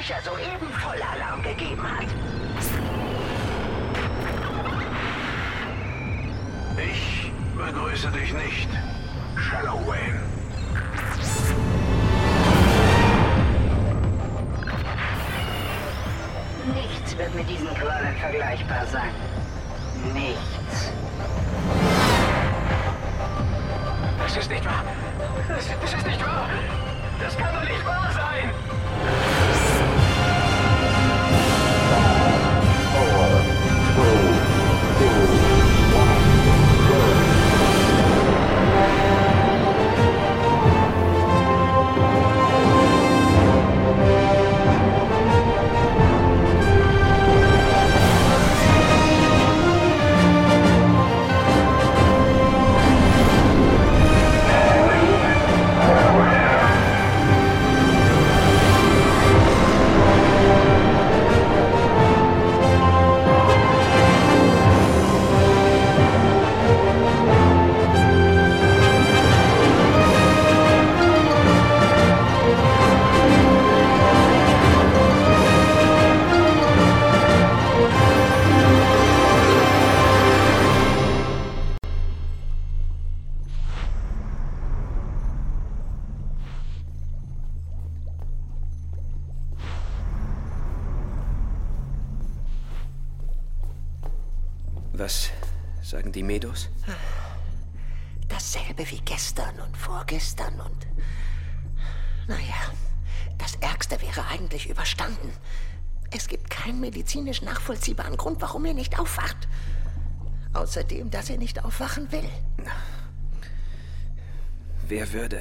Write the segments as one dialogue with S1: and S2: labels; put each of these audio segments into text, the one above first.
S1: Speicher soeben Vollalarm gegeben hat.
S2: Ich begrüße dich nicht, Shallow Wayne.
S1: Naja, das Ärgste wäre eigentlich überstanden. Es gibt keinen medizinisch nachvollziehbaren Grund, warum er nicht aufwacht. Außerdem, dass er nicht aufwachen will.
S3: Wer würde,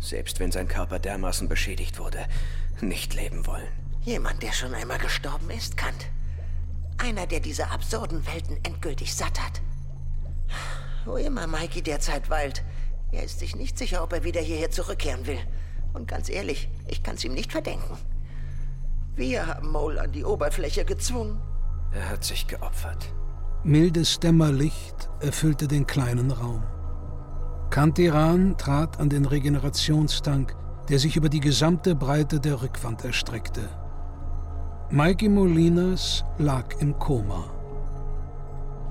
S3: selbst wenn sein Körper dermaßen beschädigt wurde, nicht leben wollen?
S1: Jemand, der schon einmal gestorben ist, Kant. Einer, der diese absurden Welten endgültig satt hat. Wo immer Mikey derzeit weilt, er ist sich nicht sicher, ob er wieder hierher zurückkehren will. Und ganz ehrlich, ich kann's ihm nicht verdenken. Wir haben Mole an die Oberfläche gezwungen.
S3: Er hat sich geopfert.
S4: Mildes Dämmerlicht erfüllte den kleinen Raum. Kantiran trat an den Regenerationstank, der sich über die gesamte Breite der Rückwand erstreckte. Mikey Molinas lag im Koma.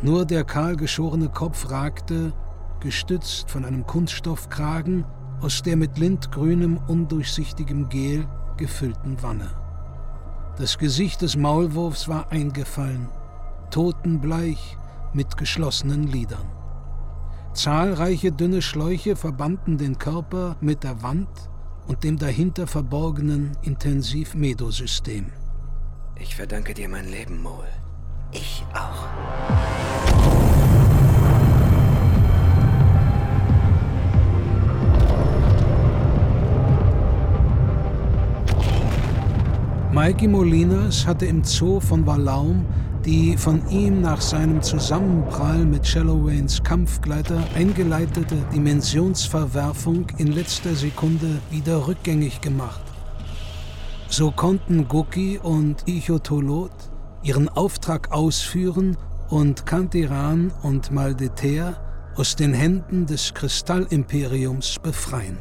S4: Nur der kahlgeschorene Kopf ragte, gestützt von einem Kunststoffkragen, aus der mit lindgrünem, undurchsichtigem Gel gefüllten Wanne. Das Gesicht des Maulwurfs war eingefallen, totenbleich mit geschlossenen Lidern. Zahlreiche dünne Schläuche verbanden den Körper mit der Wand und dem dahinter verborgenen Intensiv-Medo-System.
S3: Ich verdanke dir mein Leben, Mole.
S1: Ich auch.
S4: Mikey Molinas hatte im Zoo von Valaum die von ihm nach seinem Zusammenprall mit Shallowains Kampfgleiter eingeleitete Dimensionsverwerfung in letzter Sekunde wieder rückgängig gemacht. So konnten Goki und Ichotolot ihren Auftrag ausführen und Kantiran und Maldeter aus den Händen des Kristallimperiums befreien.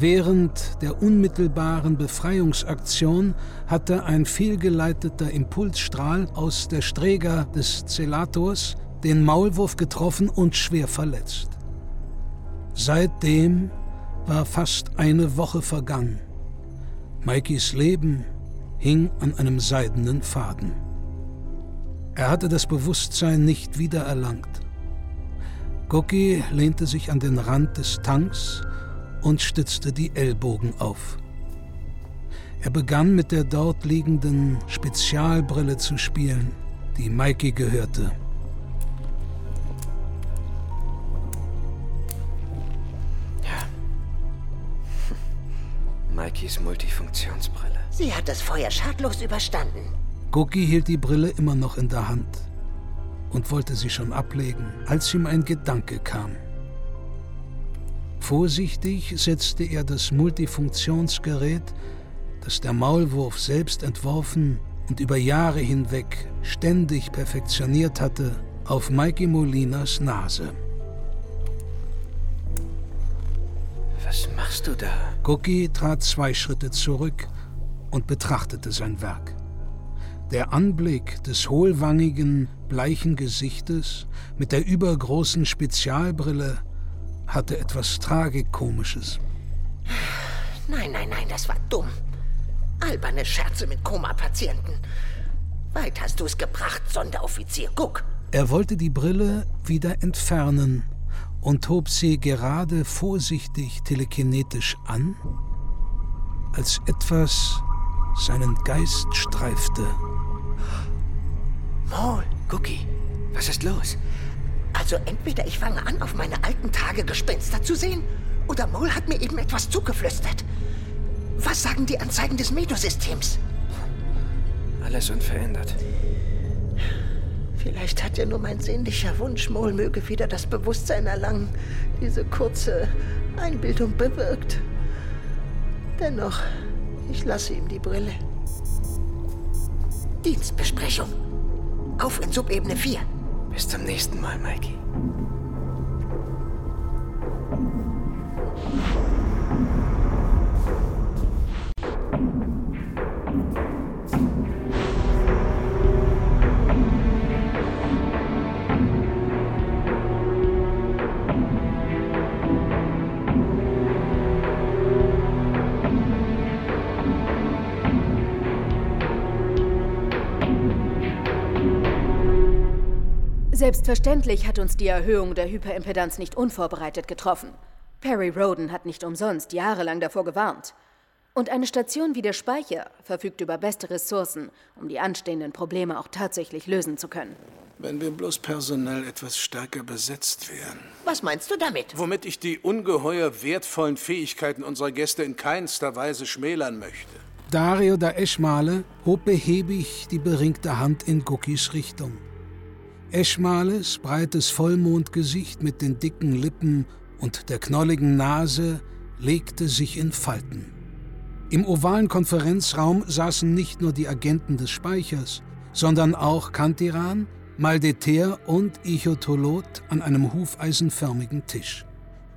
S4: Während der unmittelbaren Befreiungsaktion hatte ein fehlgeleiteter Impulsstrahl aus der Sträger des Zelators den Maulwurf getroffen und schwer verletzt. Seitdem war fast eine Woche vergangen. Mikeys Leben hing an einem seidenen Faden. Er hatte das Bewusstsein nicht wiedererlangt. Goki lehnte sich an den Rand des Tanks und stützte die Ellbogen auf. Er begann mit der dort liegenden Spezialbrille zu spielen, die Mikey gehörte.
S3: Ja. Mikeys Multifunktionsbrille.
S1: Sie hat das Feuer schadlos überstanden.
S4: Goki hielt die Brille immer noch in der Hand und wollte sie schon ablegen, als ihm ein Gedanke kam. Vorsichtig setzte er das Multifunktionsgerät, das der Maulwurf selbst entworfen und über Jahre hinweg ständig perfektioniert hatte, auf Mikey Molinas Nase.
S3: Was machst du da?
S4: Cookie trat zwei Schritte zurück und betrachtete sein Werk. Der Anblick des hohlwangigen, bleichen Gesichtes mit der übergroßen Spezialbrille hatte etwas Tragikomisches.
S1: Nein, nein, nein, das war dumm. Alberne Scherze mit Koma-Patienten. Weit hast du es gebracht, Sonderoffizier. Guck.
S4: Er wollte die Brille wieder entfernen und hob sie gerade vorsichtig telekinetisch an, als etwas seinen Geist streifte.
S1: Maul,
S3: Cookie, was ist los?
S1: Also entweder ich fange an, auf meine alten Tage Gespenster zu sehen, oder Maul hat mir eben etwas zugeflüstert. Was sagen die Anzeigen des Medosystems?
S3: Alles unverändert.
S1: Vielleicht hat ja nur mein sehnlicher Wunsch, Maul möge wieder das Bewusstsein erlangen, diese kurze Einbildung bewirkt. Dennoch, ich lasse ihm die Brille. Dienstbesprechung. Auf in Subebene 4.
S3: Bis zum nächsten Mal, Mikey.
S5: Selbstverständlich hat uns die Erhöhung der Hyperimpedanz nicht unvorbereitet getroffen. Perry Roden hat nicht umsonst jahrelang davor gewarnt. Und eine Station wie der Speicher verfügt über beste Ressourcen, um die anstehenden Probleme auch tatsächlich lösen zu können.
S6: Wenn wir bloß personell etwas stärker besetzt wären.
S1: Was meinst du damit?
S6: Womit ich die ungeheuer wertvollen Fähigkeiten unserer Gäste in keinster Weise schmälern möchte.
S4: Dario da Eschmale hob behäbig die beringte Hand in Guckis Richtung. Eschmales breites Vollmondgesicht mit den dicken Lippen und der knolligen Nase legte sich in Falten. Im ovalen Konferenzraum saßen nicht nur die Agenten des Speichers, sondern auch Kantiran, Maldeter und Ichotolot an einem hufeisenförmigen Tisch.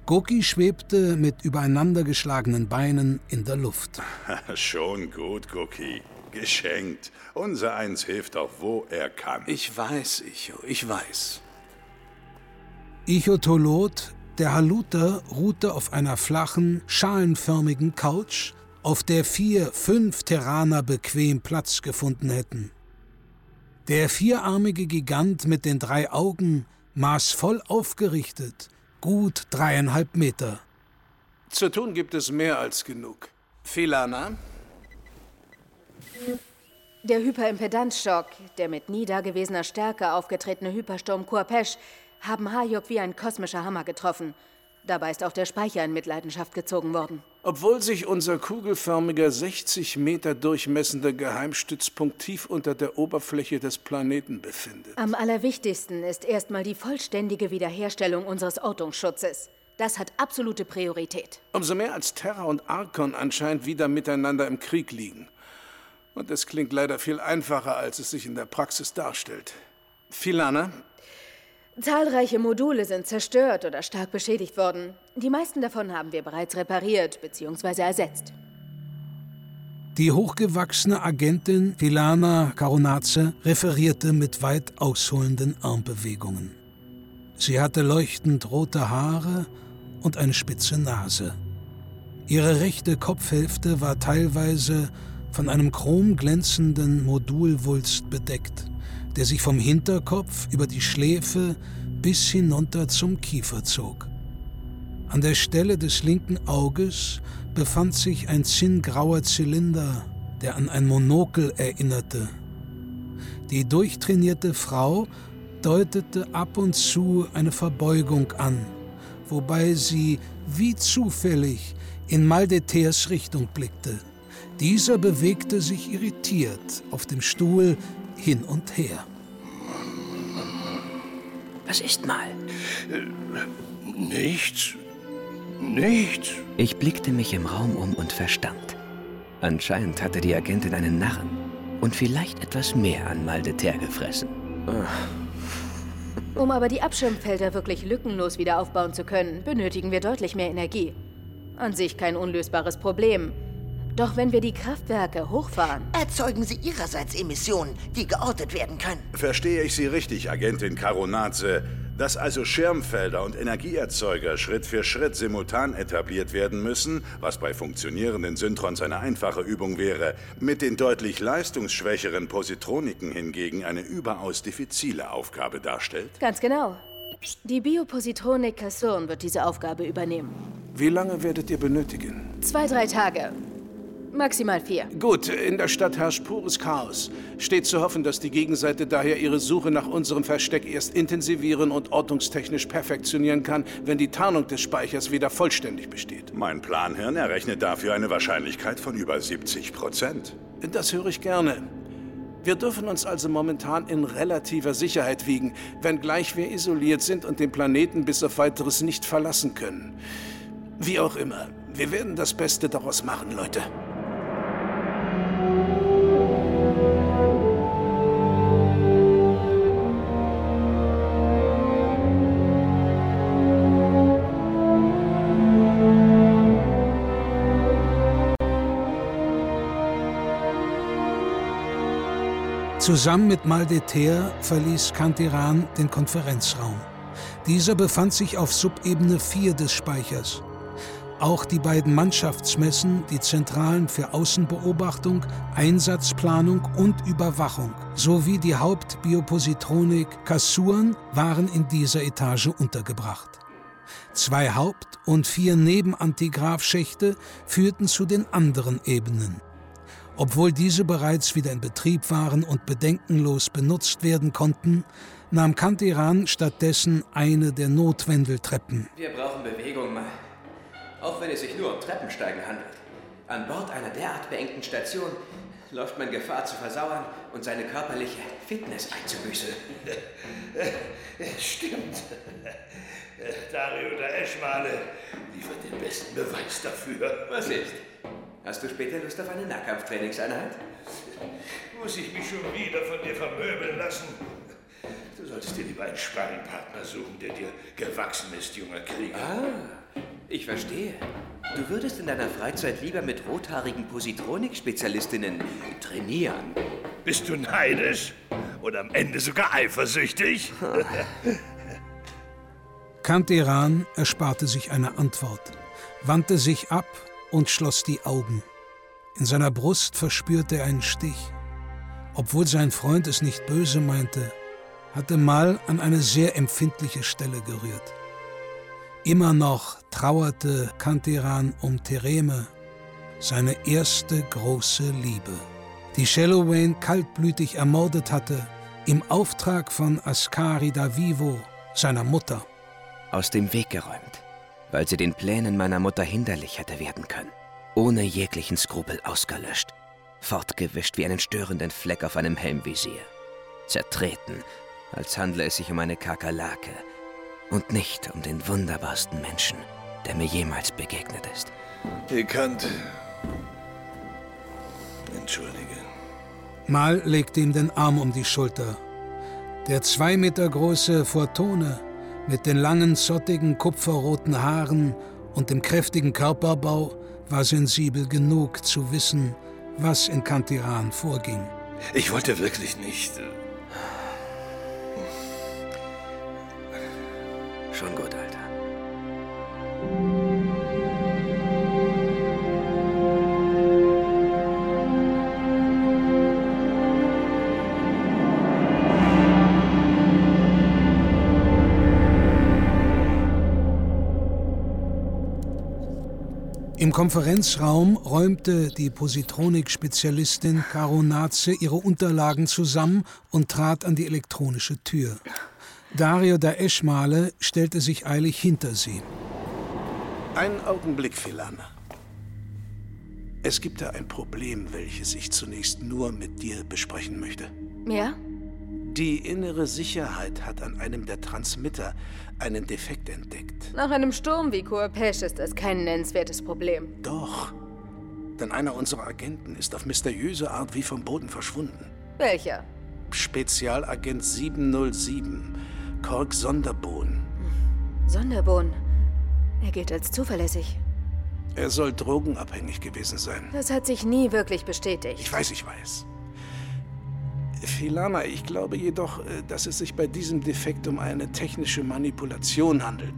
S4: Goki schwebte mit übereinandergeschlagenen Beinen in der Luft.
S7: Schon gut, Cookie. Geschenkt. Unser Eins hilft auch, wo er kann.
S6: Ich weiß, Icho, ich weiß.
S4: Ichotolot, der Haluter, ruhte auf einer flachen, schalenförmigen Couch, auf der vier, fünf Terraner bequem Platz gefunden hätten. Der vierarmige Gigant mit den drei Augen maß voll aufgerichtet, gut dreieinhalb Meter.
S6: Zu tun gibt es mehr als genug. Filana,
S5: Der Hyperimpedanzschock, der mit nie dagewesener Stärke aufgetretene Hypersturm Kurpesch, haben Hayok wie ein kosmischer Hammer getroffen. Dabei ist auch der Speicher in Mitleidenschaft gezogen worden.
S6: obwohl sich unser kugelförmiger 60 Meter durchmessender Geheimstützpunkt tief unter der Oberfläche des Planeten befindet.
S5: Am allerwichtigsten ist erstmal die vollständige Wiederherstellung unseres Ortungsschutzes. Das hat absolute Priorität.
S6: Umso mehr als Terra und Arkon anscheinend wieder miteinander im Krieg liegen. Und es klingt leider viel einfacher, als es sich in der Praxis darstellt. Filana,
S5: Zahlreiche Module sind zerstört oder stark beschädigt worden. Die meisten davon haben wir bereits repariert bzw. ersetzt.
S4: Die hochgewachsene Agentin Filana Caronace referierte mit weit ausholenden Armbewegungen. Sie hatte leuchtend rote Haare und eine spitze Nase. Ihre rechte Kopfhälfte war teilweise von einem chromglänzenden Modulwulst bedeckt, der sich vom Hinterkopf über die Schläfe bis hinunter zum Kiefer zog. An der Stelle des linken Auges befand sich ein zinngrauer Zylinder, der an ein Monokel erinnerte. Die durchtrainierte Frau deutete ab und zu eine Verbeugung an, wobei sie wie zufällig in Maldeters Richtung blickte. Dieser bewegte sich irritiert auf dem Stuhl hin und her.
S3: Was ist mal?
S7: Nichts. Nichts.
S3: Ich blickte mich im Raum um und verstand. Anscheinend hatte die Agentin einen Narren und vielleicht etwas mehr an Maldeter gefressen.
S5: Um aber die Abschirmfelder wirklich lückenlos wieder aufbauen zu können, benötigen wir deutlich mehr Energie. An sich kein unlösbares Problem. Doch wenn wir die Kraftwerke hochfahren.
S1: Erzeugen sie ihrerseits Emissionen, die geortet werden können.
S7: Verstehe ich Sie richtig, Agentin Karonaze? Dass also Schirmfelder und Energieerzeuger Schritt für Schritt simultan etabliert werden müssen, was bei funktionierenden Syntrons eine einfache Übung wäre, mit den deutlich leistungsschwächeren Positroniken hingegen eine überaus diffizile Aufgabe darstellt?
S5: Ganz genau. Die Biopositronik Kassurn wird diese Aufgabe übernehmen.
S6: Wie lange werdet ihr benötigen?
S5: Zwei, drei Tage. Maximal vier.
S6: Gut, in der Stadt herrscht pures Chaos. Steht zu hoffen, dass die Gegenseite daher ihre Suche nach unserem Versteck erst intensivieren und ortungstechnisch perfektionieren kann, wenn die Tarnung des Speichers wieder vollständig besteht.
S7: Mein Planhirn errechnet dafür eine Wahrscheinlichkeit von über 70 Prozent.
S6: Das höre ich gerne. Wir dürfen uns also momentan in relativer Sicherheit wiegen, wenngleich wir isoliert sind und den Planeten bis auf weiteres nicht verlassen können. Wie auch immer, wir werden das Beste daraus machen, Leute.
S4: Zusammen mit Maldeter verließ Kantiran den Konferenzraum. Dieser befand sich auf Subebene 4 des Speichers. Auch die beiden Mannschaftsmessen, die Zentralen für Außenbeobachtung, Einsatzplanung und Überwachung sowie die Hauptbiopositronik Kassuren waren in dieser Etage untergebracht. Zwei Haupt- und vier Nebenantigrafschächte führten zu den anderen Ebenen. Obwohl diese bereits wieder in Betrieb waren und bedenkenlos benutzt werden konnten, nahm Kantiran stattdessen eine der Notwendeltreppen.
S3: Wir brauchen Bewegung mal. Auch wenn es sich nur um Treppensteigen handelt. An Bord einer derart beengten Station läuft man Gefahr zu versauern und seine körperliche Fitness einzubüßen.
S8: Stimmt. Dario der Eschmale liefert den besten Beweis dafür.
S3: Was ist? Hast du später Lust auf eine Nahkampftrainingseinheit?
S8: Muss ich mich schon wieder von dir vermöbeln lassen? Du solltest dir lieber einen Sparringpartner suchen, der dir gewachsen ist, junger Krieger.
S3: Ah, ich verstehe. Du würdest in deiner Freizeit lieber mit rothaarigen Positronik-Spezialistinnen trainieren.
S8: Bist du neidisch? Oder am Ende sogar eifersüchtig?
S4: Kantiran ersparte sich eine Antwort, wandte sich ab und schloss die Augen. In seiner Brust verspürte er einen Stich. Obwohl sein Freund es nicht böse meinte, hatte Mal an eine sehr empfindliche Stelle gerührt. Immer noch trauerte Kantiran um Thereme, seine erste große Liebe, die Shallowain kaltblütig ermordet hatte, im Auftrag von Ascari da Vivo, seiner Mutter.
S3: Aus dem Weg geräumt weil sie den Plänen meiner Mutter hinderlich hätte werden können. Ohne jeglichen Skrupel ausgelöscht, fortgewischt wie einen störenden Fleck auf einem Helmvisier. Zertreten, als handle es sich um eine Kakerlake und nicht um den wunderbarsten Menschen, der mir jemals begegnet ist.
S8: Bekannt. Entschuldige.
S4: Mal legte ihm den Arm um die Schulter. Der zwei Meter große Fortune mit den langen, zottigen, kupferroten Haaren und dem kräftigen Körperbau war sensibel genug zu wissen, was in Kantiran vorging.
S8: Ich wollte wirklich nicht. Äh,
S3: Schon gut,
S4: Im Konferenzraum räumte die Positronik-Spezialistin Caro Naze ihre Unterlagen zusammen und trat an die elektronische Tür. Dario da Eschmale stellte sich eilig hinter sie.
S6: Einen Augenblick, Filana. Es gibt da ein Problem, welches ich zunächst nur mit dir besprechen möchte.
S5: Ja?
S6: Die innere Sicherheit hat an einem der Transmitter einen Defekt entdeckt.
S5: Nach einem Sturm wie Coapesh ist das kein nennenswertes Problem.
S6: Doch. Denn einer unserer Agenten ist auf mysteriöse Art wie vom Boden verschwunden.
S5: Welcher?
S6: Spezialagent 707, Kork Sonderbohn.
S5: Sonderbohn. Er gilt als zuverlässig.
S6: Er soll drogenabhängig gewesen sein.
S5: Das hat sich nie wirklich bestätigt.
S6: Ich weiß, ich weiß. Filana, ich glaube jedoch, äh, dass es sich bei diesem Defekt um eine technische Manipulation handelt.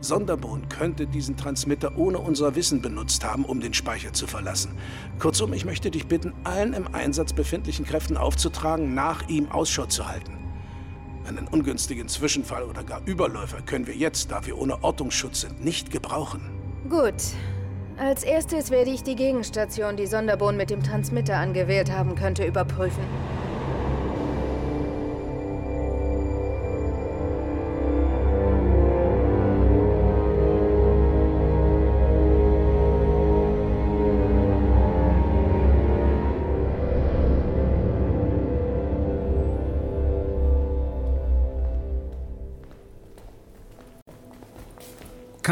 S6: Sonderbohn könnte diesen Transmitter ohne unser Wissen benutzt haben, um den Speicher zu verlassen. Kurzum, ich möchte dich bitten, allen im Einsatz befindlichen Kräften aufzutragen, nach ihm Ausschau zu halten. Einen ungünstigen Zwischenfall oder gar Überläufer können wir jetzt, da wir ohne Ortungsschutz sind, nicht gebrauchen.
S5: Gut. Als erstes werde ich die Gegenstation, die Sonderbohn mit dem Transmitter angewählt haben könnte, überprüfen.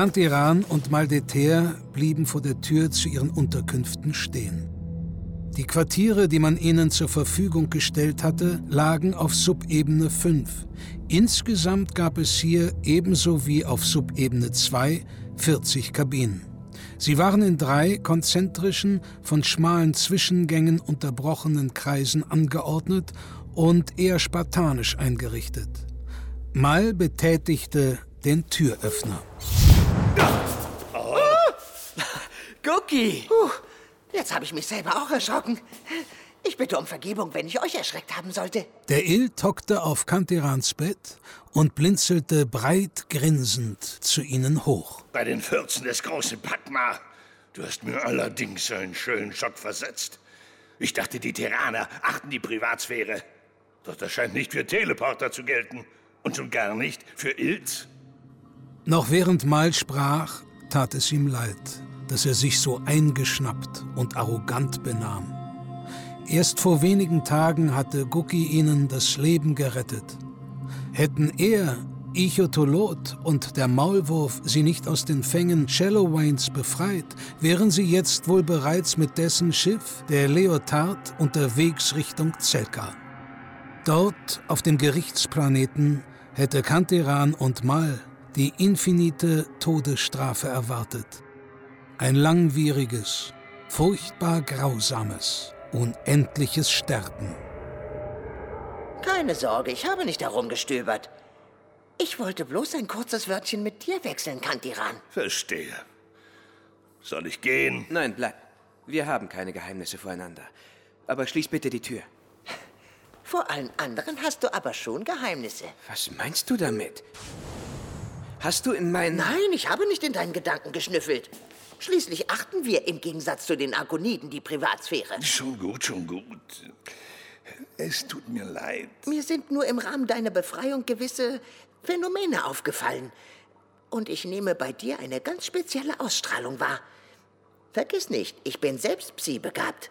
S4: Kantiran und Maldeter blieben vor der Tür zu ihren Unterkünften stehen. Die Quartiere, die man ihnen zur Verfügung gestellt hatte, lagen auf Subebene 5. Insgesamt gab es hier ebenso wie auf Subebene 2 40 Kabinen. Sie waren in drei konzentrischen, von schmalen Zwischengängen unterbrochenen Kreisen angeordnet und eher spartanisch eingerichtet. Mal betätigte den Türöffner.
S1: Oh. Uh, jetzt habe ich mich selber auch erschrocken. Ich bitte um Vergebung, wenn ich euch erschreckt haben sollte.
S4: Der Il hockte auf Kantirans Bett und blinzelte breit grinsend zu ihnen hoch.
S8: Bei den Fürzen des großen Pakma. Du hast mir allerdings einen schönen Schock versetzt. Ich dachte, die Terraner achten die Privatsphäre. Doch das scheint nicht für Teleporter zu gelten. Und schon gar nicht für Ilz.
S4: Noch während Mal sprach, tat es ihm leid, dass er sich so eingeschnappt und arrogant benahm. Erst vor wenigen Tagen hatte Guki ihnen das Leben gerettet. Hätten er, Ichotolot und der Maulwurf sie nicht aus den Fängen Shallowains befreit, wären sie jetzt wohl bereits mit dessen Schiff, der Leotard, unterwegs Richtung Zelka. Dort, auf dem Gerichtsplaneten, hätte Kanteran und Mal die infinite Todesstrafe erwartet. Ein langwieriges, furchtbar grausames, unendliches Sterben.
S1: Keine Sorge, ich habe nicht herumgestöbert. Ich wollte bloß ein kurzes Wörtchen mit dir wechseln, Kantiran.
S8: Verstehe. Soll ich gehen?
S3: Nein, bleib. Wir haben keine Geheimnisse voreinander. Aber schließ bitte die Tür.
S1: Vor allen anderen hast du aber schon Geheimnisse.
S3: Was meinst du damit? Hast du in meinen...
S1: Nein, ich habe nicht in deinen Gedanken geschnüffelt. Schließlich achten wir im Gegensatz zu den Argoniden die Privatsphäre.
S8: Schon gut, schon gut. Es tut mir leid.
S1: Mir sind nur im Rahmen deiner Befreiung gewisse Phänomene aufgefallen. Und ich nehme bei dir eine ganz spezielle Ausstrahlung wahr. Vergiss nicht, ich bin selbst Psi-begabt.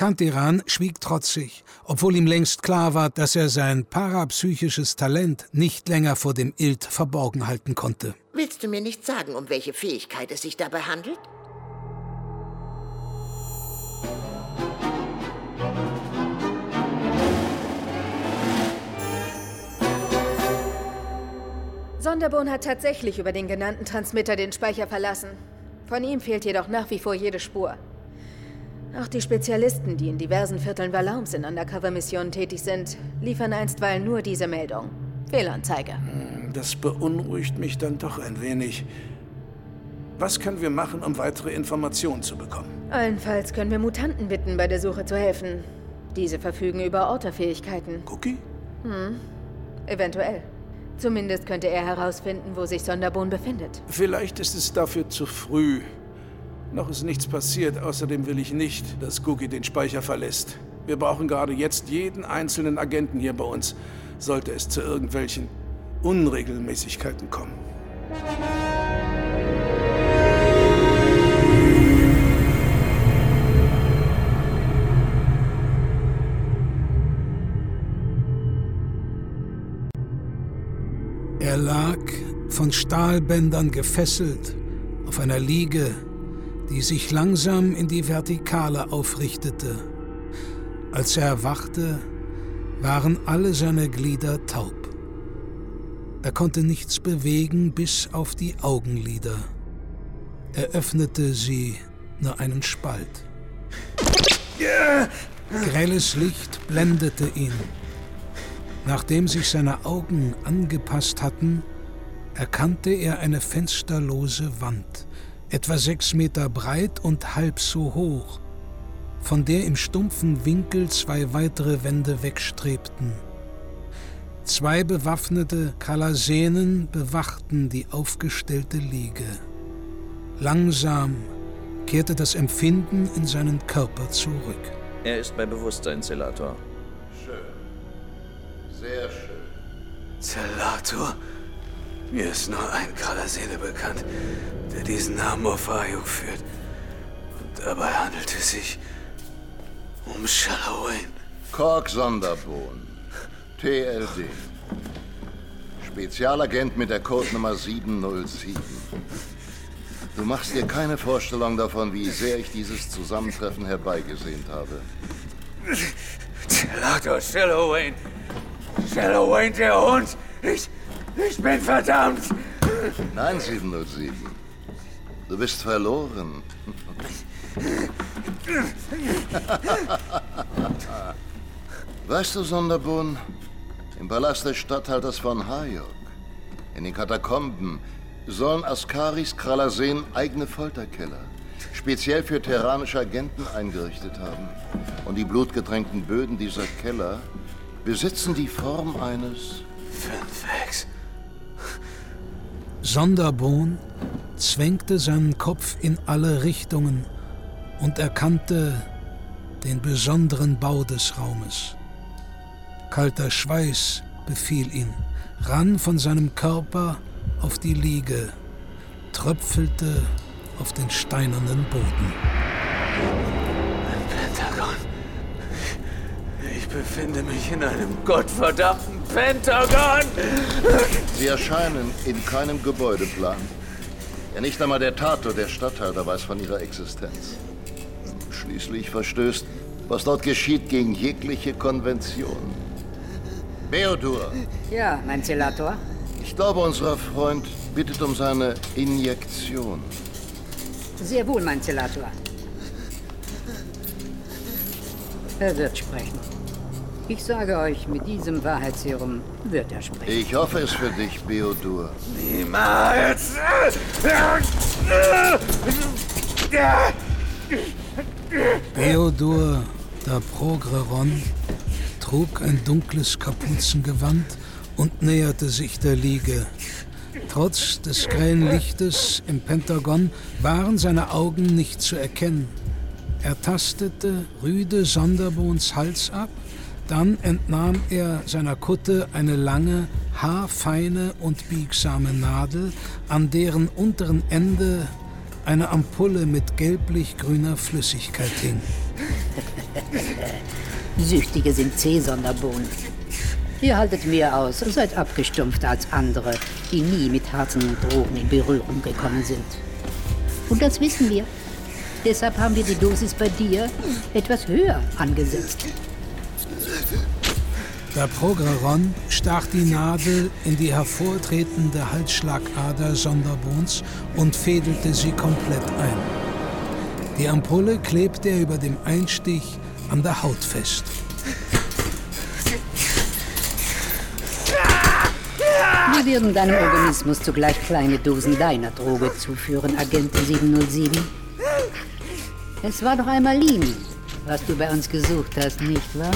S4: Kantiran schwieg trotzig, obwohl ihm längst klar war, dass er sein parapsychisches Talent nicht länger vor dem Ilt verborgen halten konnte.
S1: Willst du mir nicht sagen, um welche Fähigkeit es sich dabei handelt?
S5: Sonderbohn hat tatsächlich über den genannten Transmitter den Speicher verlassen. Von ihm fehlt jedoch nach wie vor jede Spur. Auch die Spezialisten, die in diversen Vierteln Valaums in Undercover-Missionen tätig sind, liefern einstweilen nur diese Meldung. Fehlanzeige.
S6: Hm, das beunruhigt mich dann doch ein wenig. Was können wir machen, um weitere Informationen zu bekommen?
S5: Allenfalls können wir Mutanten bitten, bei der Suche zu helfen. Diese verfügen über Orterfähigkeiten.
S6: Cookie?
S5: Hm, eventuell. Zumindest könnte er herausfinden, wo sich Sonderbohn befindet.
S6: Vielleicht ist es dafür zu früh. Noch ist nichts passiert, außerdem will ich nicht, dass Cookie den Speicher verlässt. Wir brauchen gerade jetzt jeden einzelnen Agenten hier bei uns, sollte es zu irgendwelchen Unregelmäßigkeiten kommen.
S4: Er lag, von Stahlbändern gefesselt, auf einer Liege die sich langsam in die Vertikale aufrichtete. Als er erwachte, waren alle seine Glieder taub. Er konnte nichts bewegen bis auf die Augenlider. eröffnete sie nur einen Spalt. Grelles Licht blendete ihn. Nachdem sich seine Augen angepasst hatten, erkannte er eine fensterlose Wand, etwa sechs Meter breit und halb so hoch, von der im stumpfen Winkel zwei weitere Wände wegstrebten. Zwei bewaffnete Kalasenen bewachten die aufgestellte Liege. Langsam kehrte das Empfinden in seinen Körper zurück.
S9: Er ist bei Bewusstsein, Zelator.
S10: Schön. Sehr schön.
S11: Zelator? Mir ist nur ein Kalasene bekannt, der diesen Namen auf Ayuk führt. Und dabei handelt es sich um Shallowayne.
S10: Kork Sonderbohn. TLD. Spezialagent mit der Codenummer 707. Du machst dir keine Vorstellung davon, wie sehr ich dieses Zusammentreffen herbeigesehnt habe.
S11: Zelator Shallowayne. Shallowayne, der Hund. Ich, ich bin verdammt.
S10: Nein, 707. Du bist verloren. weißt du, Sonderbohn, im Palast des Statthalters von Hayok, in den Katakomben, sollen Askaris Kralasen eigene Folterkeller, speziell für terranische Agenten eingerichtet haben. Und die blutgetränkten Böden dieser Keller besitzen die Form eines...
S11: Fünfex.
S4: Sonderbohn zwängte seinen Kopf in alle Richtungen und erkannte den besonderen Bau des Raumes. Kalter Schweiß befiel ihn, rann von seinem Körper auf die Liege, tröpfelte auf den steinernen Boden.
S11: Pentagon. Ich befinde mich in einem gottverdammten Pentagon.
S10: Sie erscheinen in keinem Gebäudeplan. Ja, nicht einmal der Tator, der Statthalter, weiß von ihrer Existenz. Schließlich verstößt, was dort geschieht, gegen jegliche Konvention. Beodur,
S12: Ja, mein Zelator.
S10: ich glaube, unser Freund bittet um seine Injektion.
S12: Sehr wohl, mein Zelator. Er wird sprechen. Ich sage euch, mit diesem Wahrheitsserum wird er sprechen.
S10: Ich hoffe es für dich, Beodur.
S11: Niemals.
S4: Theodor da Progreron trug ein dunkles Kapuzengewand und näherte sich der Liege. Trotz des grellen Lichtes im Pentagon waren seine Augen nicht zu erkennen. Er tastete Rüde Sonderbohns Hals ab, dann entnahm er seiner Kutte eine lange, haarfeine und biegsame Nadel, an deren unteren Ende eine Ampulle mit gelblich-grüner Flüssigkeit hing.
S12: Süchtige sind C-Sonderbohnen. Ihr haltet mehr aus und seid abgestumpfter als andere, die nie mit harten Drogen in Berührung gekommen sind. Und das wissen wir. Deshalb haben wir die Dosis bei dir etwas höher angesetzt.
S4: Der Progreron stach die Nadel in die hervortretende Halsschlagader Sonderbohns und fädelte sie komplett ein. Die Ampulle klebte er über dem Einstich an der Haut fest.
S12: Wir werden deinem Organismus zugleich kleine Dosen deiner Droge zuführen, Agent 707. Es war doch einmal Lini, was du bei uns gesucht hast, nicht wahr?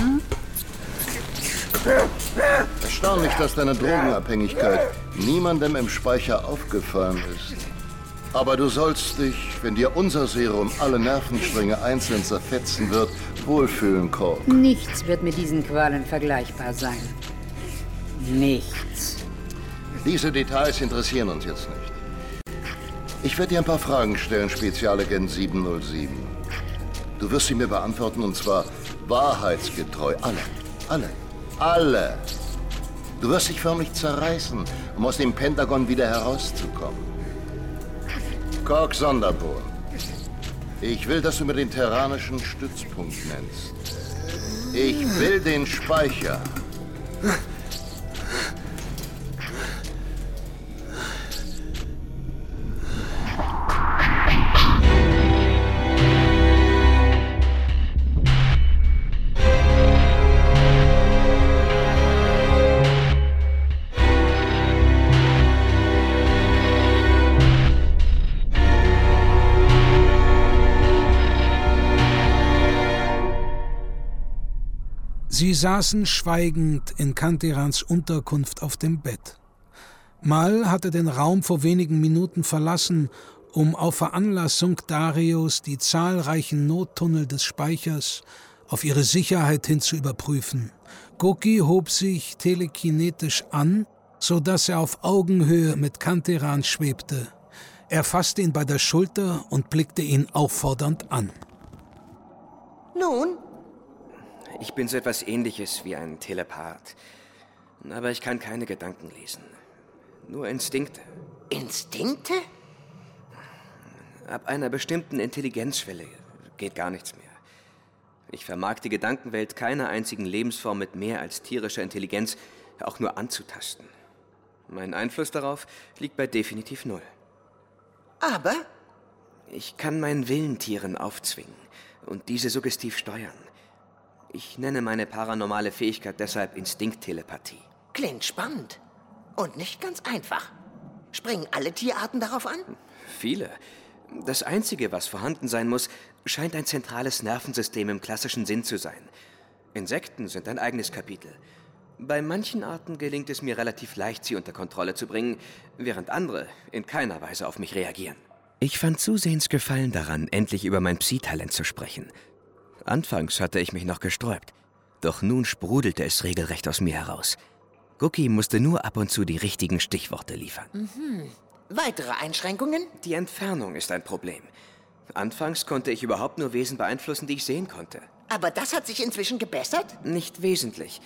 S10: Erstaunlich, dass deine Drogenabhängigkeit niemandem im Speicher aufgefallen ist. Aber du sollst dich, wenn dir unser Serum alle Nervenstränge einzeln zerfetzen wird, wohlfühlen, Kork.
S12: Nichts wird mit diesen Qualen vergleichbar sein. Nichts.
S10: Diese Details interessieren uns jetzt nicht. Ich werde dir ein paar Fragen stellen, Spezialagent 707. Du wirst sie mir beantworten und zwar wahrheitsgetreu. Alle. Alle. Alle. Du wirst dich förmlich zerreißen, um aus dem Pentagon wieder herauszukommen. Kork Sonderbohn. Ich will, dass du mir den terranischen Stützpunkt nennst. Ich will den Speicher.
S4: Sie saßen schweigend in Kanterans Unterkunft auf dem Bett. Mal hatte den Raum vor wenigen Minuten verlassen, um auf Veranlassung Darius die zahlreichen Nottunnel des Speichers auf ihre Sicherheit hin zu überprüfen. Goki hob sich telekinetisch an, so dass er auf Augenhöhe mit Kanteran schwebte. Er fasste ihn bei der Schulter und blickte ihn auffordernd an.
S1: Nun?
S3: Ich bin so etwas ähnliches wie ein Telepath. Aber ich kann keine Gedanken lesen. Nur Instinkte.
S1: Instinkte?
S3: Ab einer bestimmten Intelligenzschwelle geht gar nichts mehr. Ich vermag die Gedankenwelt keiner einzigen Lebensform mit mehr als tierischer Intelligenz auch nur anzutasten. Mein Einfluss darauf liegt bei definitiv null.
S1: Aber?
S3: Ich kann meinen Willen Tieren aufzwingen und diese suggestiv steuern. Ich nenne meine paranormale Fähigkeit deshalb Instinkttelepathie.
S1: Klingt spannend. Und nicht ganz einfach. Springen alle Tierarten darauf an?
S3: Viele. Das Einzige, was vorhanden sein muss, scheint ein zentrales Nervensystem im klassischen Sinn zu sein. Insekten sind ein eigenes Kapitel. Bei manchen Arten gelingt es mir relativ leicht, sie unter Kontrolle zu bringen, während andere in keiner Weise auf mich reagieren. Ich fand zusehends Gefallen daran, endlich über mein Psi-Talent zu sprechen. Anfangs hatte ich mich noch gesträubt, doch nun sprudelte es regelrecht aus mir heraus. Cookie musste nur ab und zu die richtigen Stichworte liefern.
S1: Mhm. Weitere Einschränkungen?
S3: Die Entfernung ist ein Problem. Anfangs konnte ich überhaupt nur Wesen beeinflussen, die ich sehen konnte.
S1: Aber das hat sich inzwischen gebessert?
S3: Nicht wesentlich.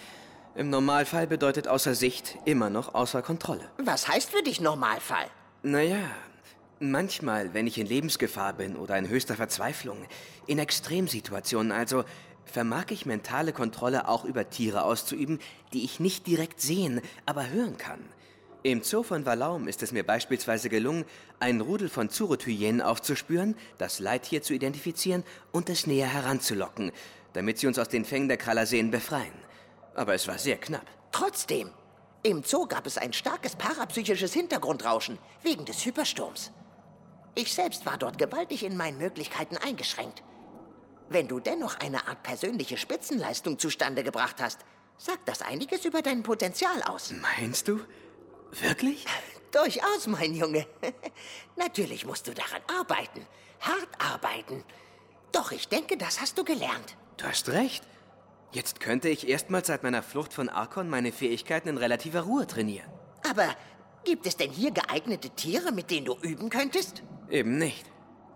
S3: Im Normalfall bedeutet außer Sicht immer noch außer Kontrolle.
S1: Was heißt für dich Normalfall?
S3: Naja, manchmal, wenn ich in Lebensgefahr bin oder in höchster Verzweiflung, in Extremsituationen also, vermag ich mentale Kontrolle auch über Tiere auszuüben, die ich nicht direkt sehen, aber hören kann. Im Zoo von Valaum ist es mir beispielsweise gelungen, ein Rudel von Zuruthyänen aufzuspüren, das Leittier zu identifizieren und es näher heranzulocken, damit sie uns aus den Fängen der Krallerseen befreien. Aber es war sehr knapp.
S1: Trotzdem, im Zoo gab es ein starkes parapsychisches Hintergrundrauschen wegen des Hypersturms. Ich selbst war dort gewaltig in meinen Möglichkeiten eingeschränkt. Wenn du dennoch eine Art persönliche Spitzenleistung zustande gebracht hast, sagt das einiges über dein Potenzial aus.
S3: Meinst du? Wirklich?
S1: Durchaus, mein Junge. Natürlich musst du daran arbeiten. Hart arbeiten. Doch ich denke, das hast du gelernt.
S3: Du hast recht. Jetzt könnte ich erstmals seit meiner Flucht von Arkon meine Fähigkeiten in relativer Ruhe trainieren.
S1: Aber gibt es denn hier geeignete Tiere, mit denen du üben könntest?
S3: Eben nicht.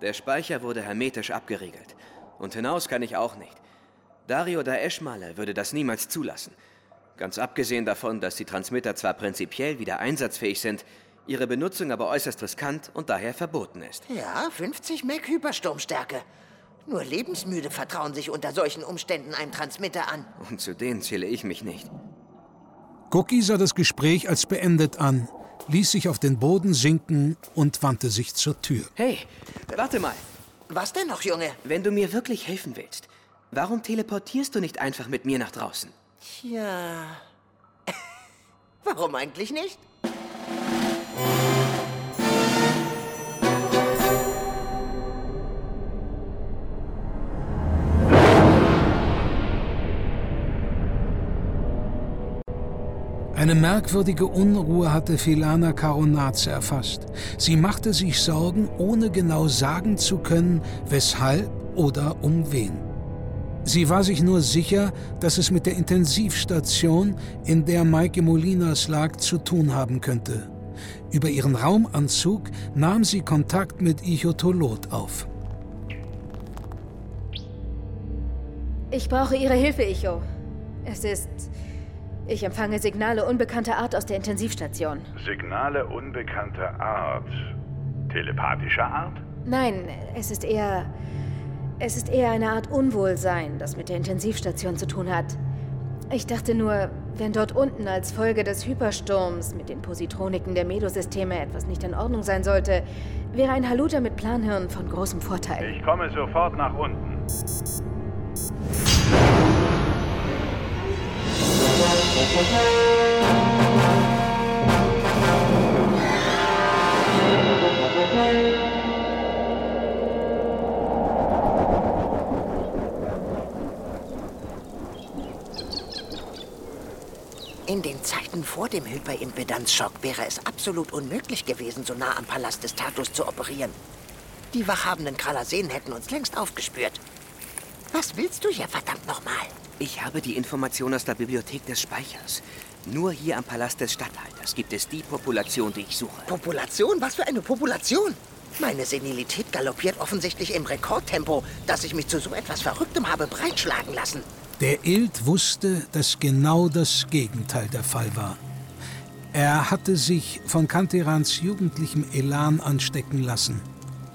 S3: Der Speicher wurde hermetisch abgeriegelt. Und hinaus kann ich auch nicht. Dario da Eschmale würde das niemals zulassen. Ganz abgesehen davon, dass die Transmitter zwar prinzipiell wieder einsatzfähig sind, ihre Benutzung aber äußerst riskant und daher verboten ist.
S1: Ja, 50 Meg Hypersturmstärke. Nur Lebensmüde vertrauen sich unter solchen Umständen einem Transmitter an.
S3: Und zu denen zähle ich mich nicht.
S4: Cookie sah das Gespräch als beendet an, ließ sich auf den Boden sinken und wandte sich zur Tür.
S3: Hey, warte mal.
S1: Was denn noch, Junge?
S3: Wenn du mir wirklich helfen willst, warum teleportierst du nicht einfach mit mir nach draußen?
S1: Tja. Warum eigentlich nicht?
S4: Eine merkwürdige Unruhe hatte Filana Caronaze erfasst. Sie machte sich Sorgen, ohne genau sagen zu können, weshalb oder um wen. Sie war sich nur sicher, dass es mit der Intensivstation, in der Maike Molinas lag, zu tun haben könnte. Über ihren Raumanzug nahm sie Kontakt mit Ichotolot auf.
S5: Ich brauche Ihre Hilfe, Icho. Es ist... Ich empfange Signale unbekannter Art aus der Intensivstation.
S7: Signale unbekannter Art? Telepathischer Art?
S5: Nein, es ist eher... Es ist eher eine Art Unwohlsein, das mit der Intensivstation zu tun hat. Ich dachte nur, wenn dort unten als Folge des Hypersturms mit den Positroniken der Medosysteme etwas nicht in Ordnung sein sollte, wäre ein Haluter mit Planhirn von großem Vorteil.
S7: Ich komme sofort nach unten.
S1: In den Zeiten vor dem Hyperimpedanzschock wäre es absolut unmöglich gewesen, so nah am Palast des Tatus zu operieren. Die wachhabenden Kralaseen hätten uns längst aufgespürt. Was willst du hier verdammt nochmal?
S3: Ich habe die Information aus der Bibliothek des Speichers. Nur hier am Palast des Statthalters gibt es die Population, die ich suche.
S1: Population? Was für eine Population? Meine Senilität galoppiert offensichtlich im Rekordtempo, dass ich mich zu so etwas Verrücktem habe breitschlagen lassen.
S4: Der Ild wusste, dass genau das Gegenteil der Fall war. Er hatte sich von Kanterans jugendlichem Elan anstecken lassen.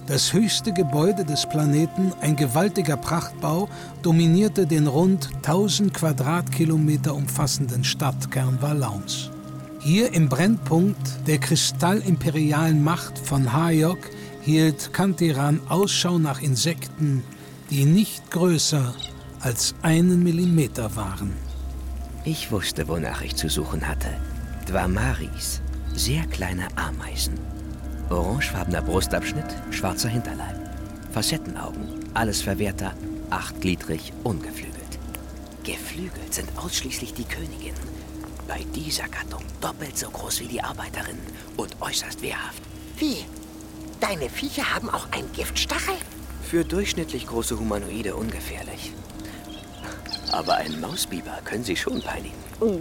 S4: Das höchste Gebäude des Planeten, ein gewaltiger Prachtbau, dominierte den rund 1000 Quadratkilometer umfassenden Stadtkern Valauns. Hier im Brennpunkt der kristallimperialen Macht von Hayok hielt Kanteran Ausschau nach Insekten, die nicht größer als einen Millimeter waren.
S3: Ich wusste, wonach ich zu suchen hatte. Dwamaris, sehr kleine Ameisen. Orangefarbener Brustabschnitt, schwarzer Hinterleib. Facettenaugen, alles verwehrter, achtgliedrig, ungeflügelt. Geflügelt sind ausschließlich die Königinnen. Bei dieser Gattung doppelt so groß wie die Arbeiterinnen und äußerst wehrhaft.
S1: Wie? Deine Viecher haben auch einen Giftstachel?
S3: Für durchschnittlich große Humanoide ungefährlich. Aber einen Mausbiber können sie schon peinigen.
S1: Oh.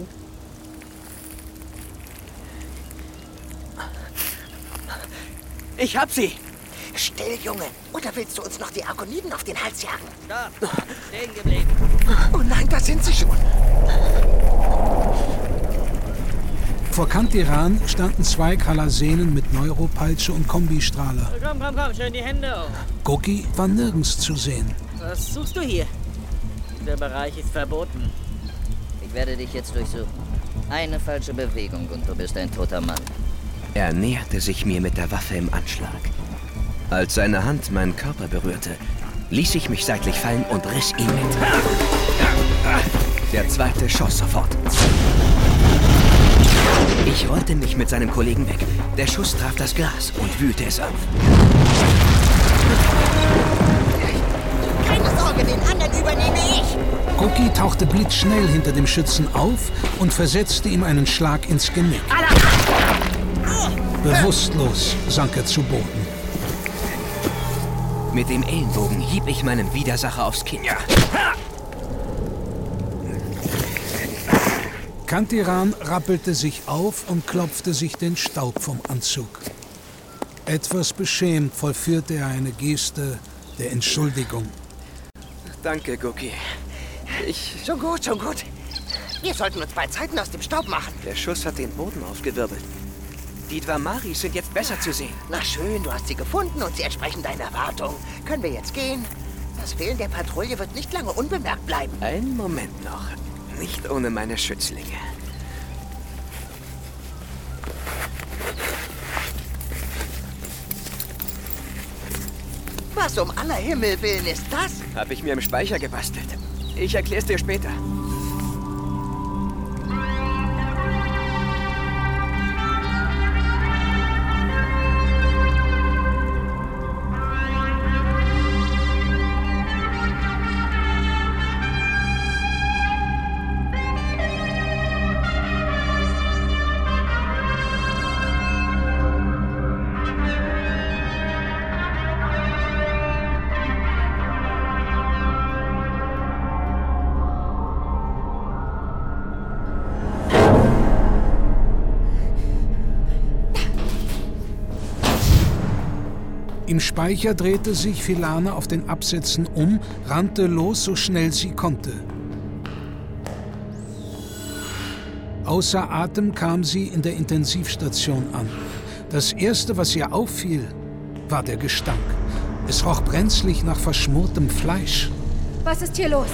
S3: Ich hab sie!
S1: Still, Junge. Oder willst du uns noch die Argoniden auf den Hals jagen?
S13: Stopp! Stehen geblieben.
S1: Oh nein, da sind sie schon.
S4: Vor Kantiran standen zwei Kalasenen mit Neuropeitsche und Kombistrahler.
S13: Komm, komm, komm, schön die Hände hoch.
S4: Goki war nirgends zu sehen.
S13: Was suchst du hier? Der Bereich ist verboten.
S14: Ich werde dich jetzt durchsuchen. Eine falsche Bewegung und du bist ein toter Mann.
S3: Er näherte sich mir mit der Waffe im Anschlag. Als seine Hand meinen Körper berührte, ließ ich mich seitlich fallen und riss ihn mit. Der zweite schoss sofort. Ich rollte mich mit seinem Kollegen weg. Der Schuss traf das Gras und wühlte es auf.
S1: Keine Sorge, den anderen übernehme ich.
S4: Goki tauchte blitzschnell hinter dem Schützen auf und versetzte ihm einen Schlag ins Genick. Bewusstlos sank er zu Boden.
S3: Mit dem Ellenbogen hieb ich meinem Widersacher aufs Kinn.
S4: Kantiran rappelte sich auf und klopfte sich den Staub vom Anzug. Etwas beschämt vollführte er eine Geste der Entschuldigung.
S3: Danke, Goki. Ich.
S1: Schon gut, schon gut. Wir sollten uns bei Zeiten aus dem Staub machen.
S3: Der Schuss hat den Boden aufgewirbelt. Die Dwamaris sind jetzt besser zu sehen.
S1: Na schön, du hast sie gefunden und sie entsprechen deinen Erwartungen. Können wir jetzt gehen? Das Fehlen der Patrouille wird nicht lange unbemerkt bleiben.
S3: Einen Moment noch. Nicht ohne meine Schützlinge.
S1: Was um aller Himmel willen ist das?
S3: Hab ich mir im Speicher gebastelt. Ich erklär's dir später.
S4: Im Speicher drehte sich Filana auf den Absätzen um, rannte los, so schnell sie konnte. Außer Atem kam sie in der Intensivstation an. Das Erste, was ihr auffiel, war der Gestank. Es roch brenzlig nach verschmortem Fleisch.
S5: Was ist hier los?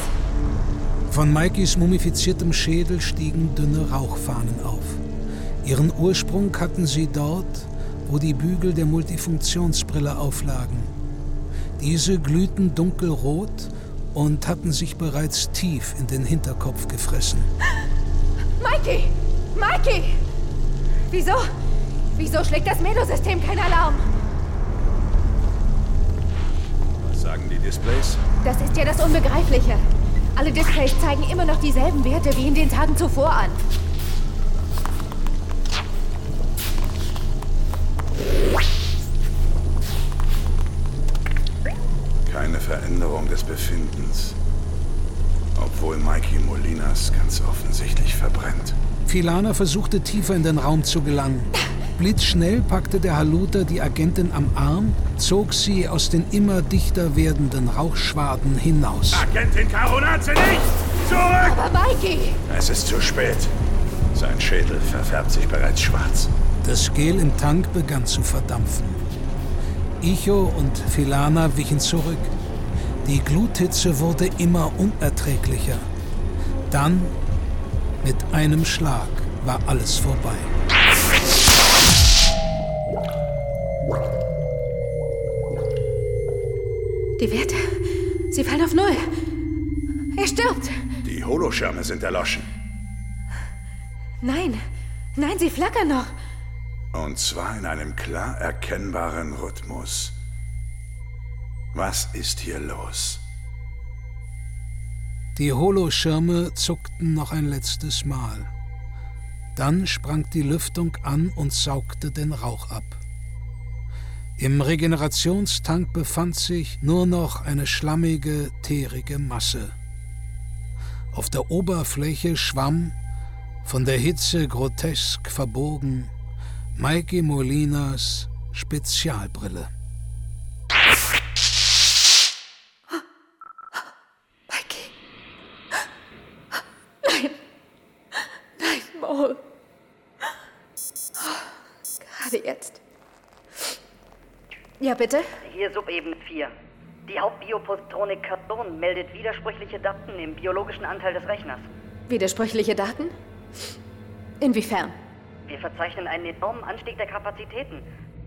S4: Von Maikis mumifiziertem Schädel stiegen dünne Rauchfahnen auf. Ihren Ursprung hatten sie dort, wo die Bügel der Multifunktionsbrille auflagen. Diese glühten dunkelrot und hatten sich bereits tief in den Hinterkopf gefressen.
S5: Mikey! Mikey! Wieso? Wieso schlägt das Medo-System keinen Alarm?
S7: Was sagen die Displays?
S5: Das ist ja das Unbegreifliche. Alle Displays zeigen immer noch dieselben Werte wie in den Tagen zuvor an.
S7: Befindens. Obwohl Mikey Molinas ganz offensichtlich verbrennt.
S4: Filana versuchte tiefer in den Raum zu gelangen. Blitzschnell packte der Haluter die Agentin am Arm, zog sie aus den immer dichter werdenden Rauchschwaden hinaus.
S7: Agentin Caronaze nicht! Zurück!
S5: Aber Mikey!
S7: Es ist zu spät. Sein Schädel verfärbt sich bereits schwarz.
S4: Das Gel im Tank begann zu verdampfen. Icho und Filana wichen zurück. Die Gluthitze wurde immer unerträglicher. Dann, mit einem Schlag, war alles vorbei.
S5: Die Werte, sie fallen auf Null. Er stirbt.
S7: Die Holoschirme sind erloschen.
S5: Nein, nein, sie flackern noch.
S7: Und zwar in einem klar erkennbaren Rhythmus. Was ist hier los?
S4: Die Holoschirme zuckten noch ein letztes Mal. Dann sprang die Lüftung an und saugte den Rauch ab. Im Regenerationstank befand sich nur noch eine schlammige, teerige Masse. Auf der Oberfläche schwamm, von der Hitze grotesk verbogen, Mikey Molinas Spezialbrille.
S5: Mikey. Nein. Nein, Maul. Gerade jetzt. Ja, bitte?
S9: Hier Subebene 4. Die Hauptbiopositronik Karton meldet widersprüchliche Daten im biologischen Anteil des Rechners.
S5: Widersprüchliche Daten? Inwiefern?
S9: Wir verzeichnen einen enormen Anstieg der Kapazitäten,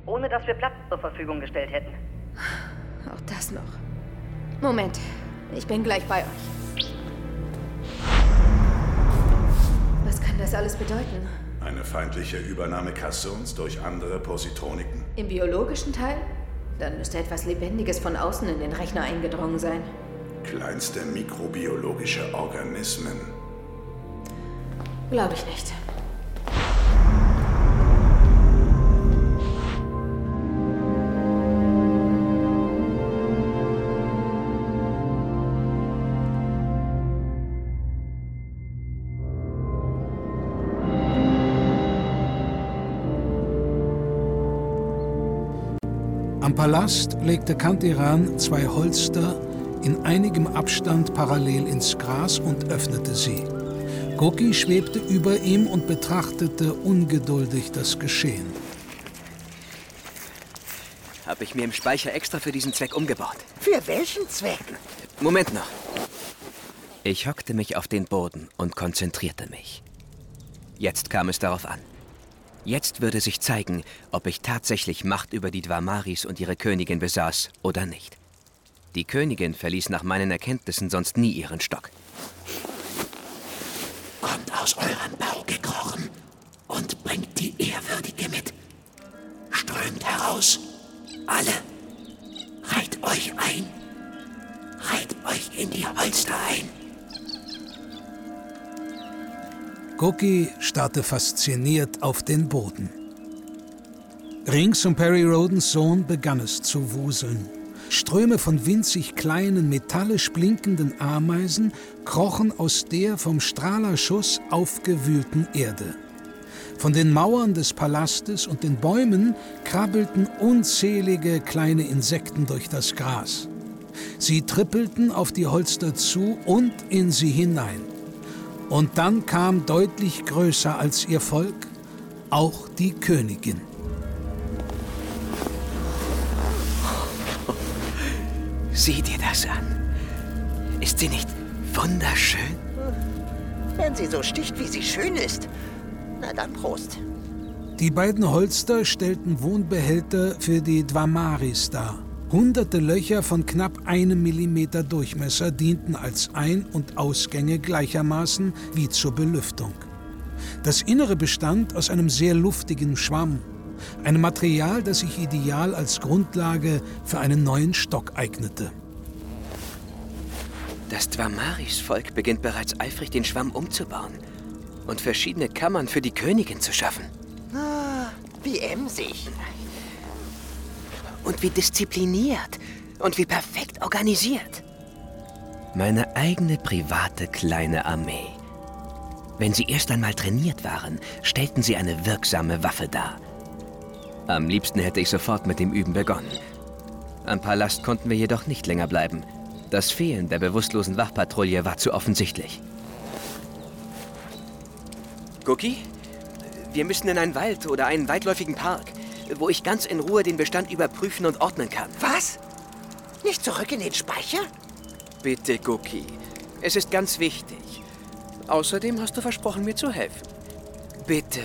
S9: ohne dass wir Platz zur Verfügung gestellt hätten.
S5: Auch das noch. Moment, ich bin gleich bei euch. Was kann das alles bedeuten?
S7: Eine feindliche Übernahme Kassons durch andere Positroniken?
S5: Im biologischen Teil? Dann müsste etwas Lebendiges von außen in den Rechner eingedrungen sein.
S7: Kleinste mikrobiologische Organismen.
S5: Glaube ich nicht.
S4: Palast legte Kantiran zwei Holster in einigem Abstand parallel ins Gras und öffnete sie. Goki schwebte über ihm und betrachtete ungeduldig das Geschehen.
S3: Habe ich mir im Speicher extra für diesen Zweck umgebaut.
S1: Für welchen Zweck?
S3: Moment noch. Ich hockte mich auf den Boden und konzentrierte mich. Jetzt kam es darauf an. Jetzt würde sich zeigen, ob ich tatsächlich Macht über die Dwamaris und ihre Königin besaß oder nicht. Die Königin verließ nach meinen Erkenntnissen sonst nie ihren Stock.
S15: Kommt aus eurem Bau gekrochen und bringt die Ehrwürdige mit. Strömt heraus. Alle. Reiht euch ein. Reiht euch in die Holster ein.
S4: Goki starrte fasziniert auf den Boden. Rings um Perry Rodens Sohn begann es zu wuseln. Ströme von winzig kleinen, metallisch blinkenden Ameisen krochen aus der vom Strahlerschuss aufgewühlten Erde. Von den Mauern des Palastes und den Bäumen krabbelten unzählige kleine Insekten durch das Gras. Sie trippelten auf die Holster zu und in sie hinein. Und dann kam deutlich größer als ihr Volk auch die Königin.
S3: Sieh dir das an. Ist sie nicht wunderschön?
S1: Wenn sie so sticht, wie sie schön ist. Na dann Prost.
S4: Die beiden Holster stellten Wohnbehälter für die Dwamaris dar. Hunderte Löcher von knapp einem Millimeter Durchmesser dienten als Ein- und Ausgänge gleichermaßen wie zur Belüftung. Das Innere bestand aus einem sehr luftigen Schwamm, einem Material, das sich ideal als Grundlage für einen neuen Stock eignete.
S3: Das Dwamaris-Volk beginnt bereits eifrig, den Schwamm umzubauen und verschiedene Kammern für die Königin zu schaffen.
S1: Ah, wie emsig.
S3: Und wie diszipliniert und wie perfekt organisiert. Meine eigene private kleine Armee. Wenn sie erst einmal trainiert waren, stellten sie eine wirksame Waffe dar. Am liebsten hätte ich sofort mit dem Üben begonnen. Am Palast konnten wir jedoch nicht länger bleiben. Das Fehlen der bewusstlosen Wachpatrouille war zu offensichtlich. Cookie? Wir müssen in einen Wald oder einen weitläufigen Park, wo ich ganz in Ruhe den Bestand überprüfen und ordnen kann.
S1: Was? Nicht zurück in den Speicher?
S3: Bitte, Cookie. Es ist ganz wichtig. Außerdem hast du versprochen, mir zu helfen. Bitte.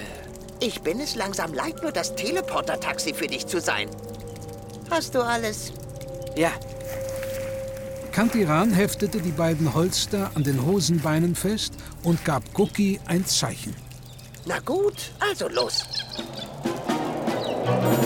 S1: Ich bin es langsam leid, nur das Teleporter-Taxi für dich zu sein. Hast du alles?
S3: Ja.
S4: Kantiran heftete die beiden Holster an den Hosenbeinen fest und gab Cookie ein Zeichen.
S1: Na gut, also los.
S4: Beodur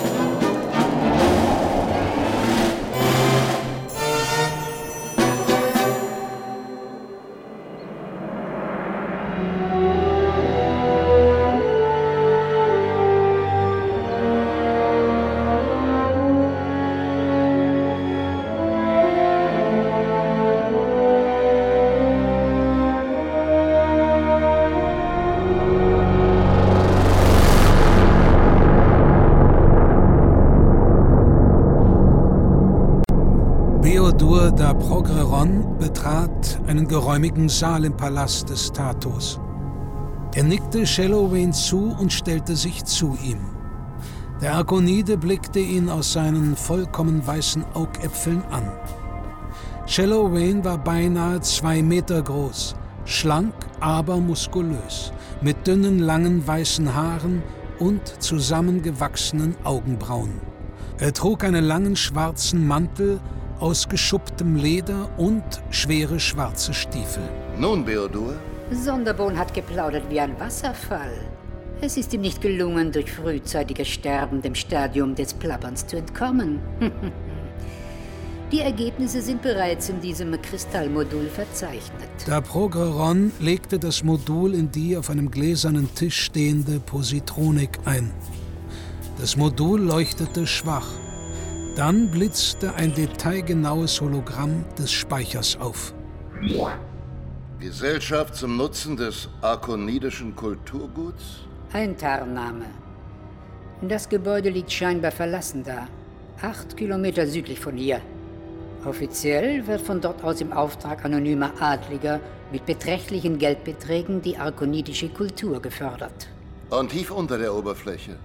S4: einen geräumigen Saal im Palast des Tatos. Er nickte Shallowain zu und stellte sich zu ihm. Der Arkonide blickte ihn aus seinen vollkommen weißen Augäpfeln an. Shallowain war beinahe zwei Meter groß, schlank, aber muskulös, mit dünnen, langen weißen Haaren und zusammengewachsenen Augenbrauen. Er trug einen langen schwarzen Mantel aus geschupptem Leder und schwere schwarze Stiefel.
S12: Nun, Beodur? Sonderbohn hat geplaudert wie ein Wasserfall. Es ist ihm nicht gelungen, durch frühzeitiges Sterben dem Stadium des Plapperns zu entkommen. Die Ergebnisse sind bereits in diesem Kristallmodul verzeichnet.
S4: Da Progreron legte das Modul in die auf einem gläsernen Tisch stehende Positronik ein. Das Modul leuchtete schwach. Dann blitzte ein detailgenaues Hologramm des Speichers auf.
S8: Gesellschaft zum Nutzen des arkonidischen Kulturguts?
S12: Ein Tarnname. Das Gebäude liegt scheinbar verlassen da. Acht Kilometer südlich von hier. Offiziell wird von dort aus im Auftrag anonymer Adliger mit beträchtlichen Geldbeträgen die arkonidische Kultur gefördert.
S8: Und tief unter der Oberfläche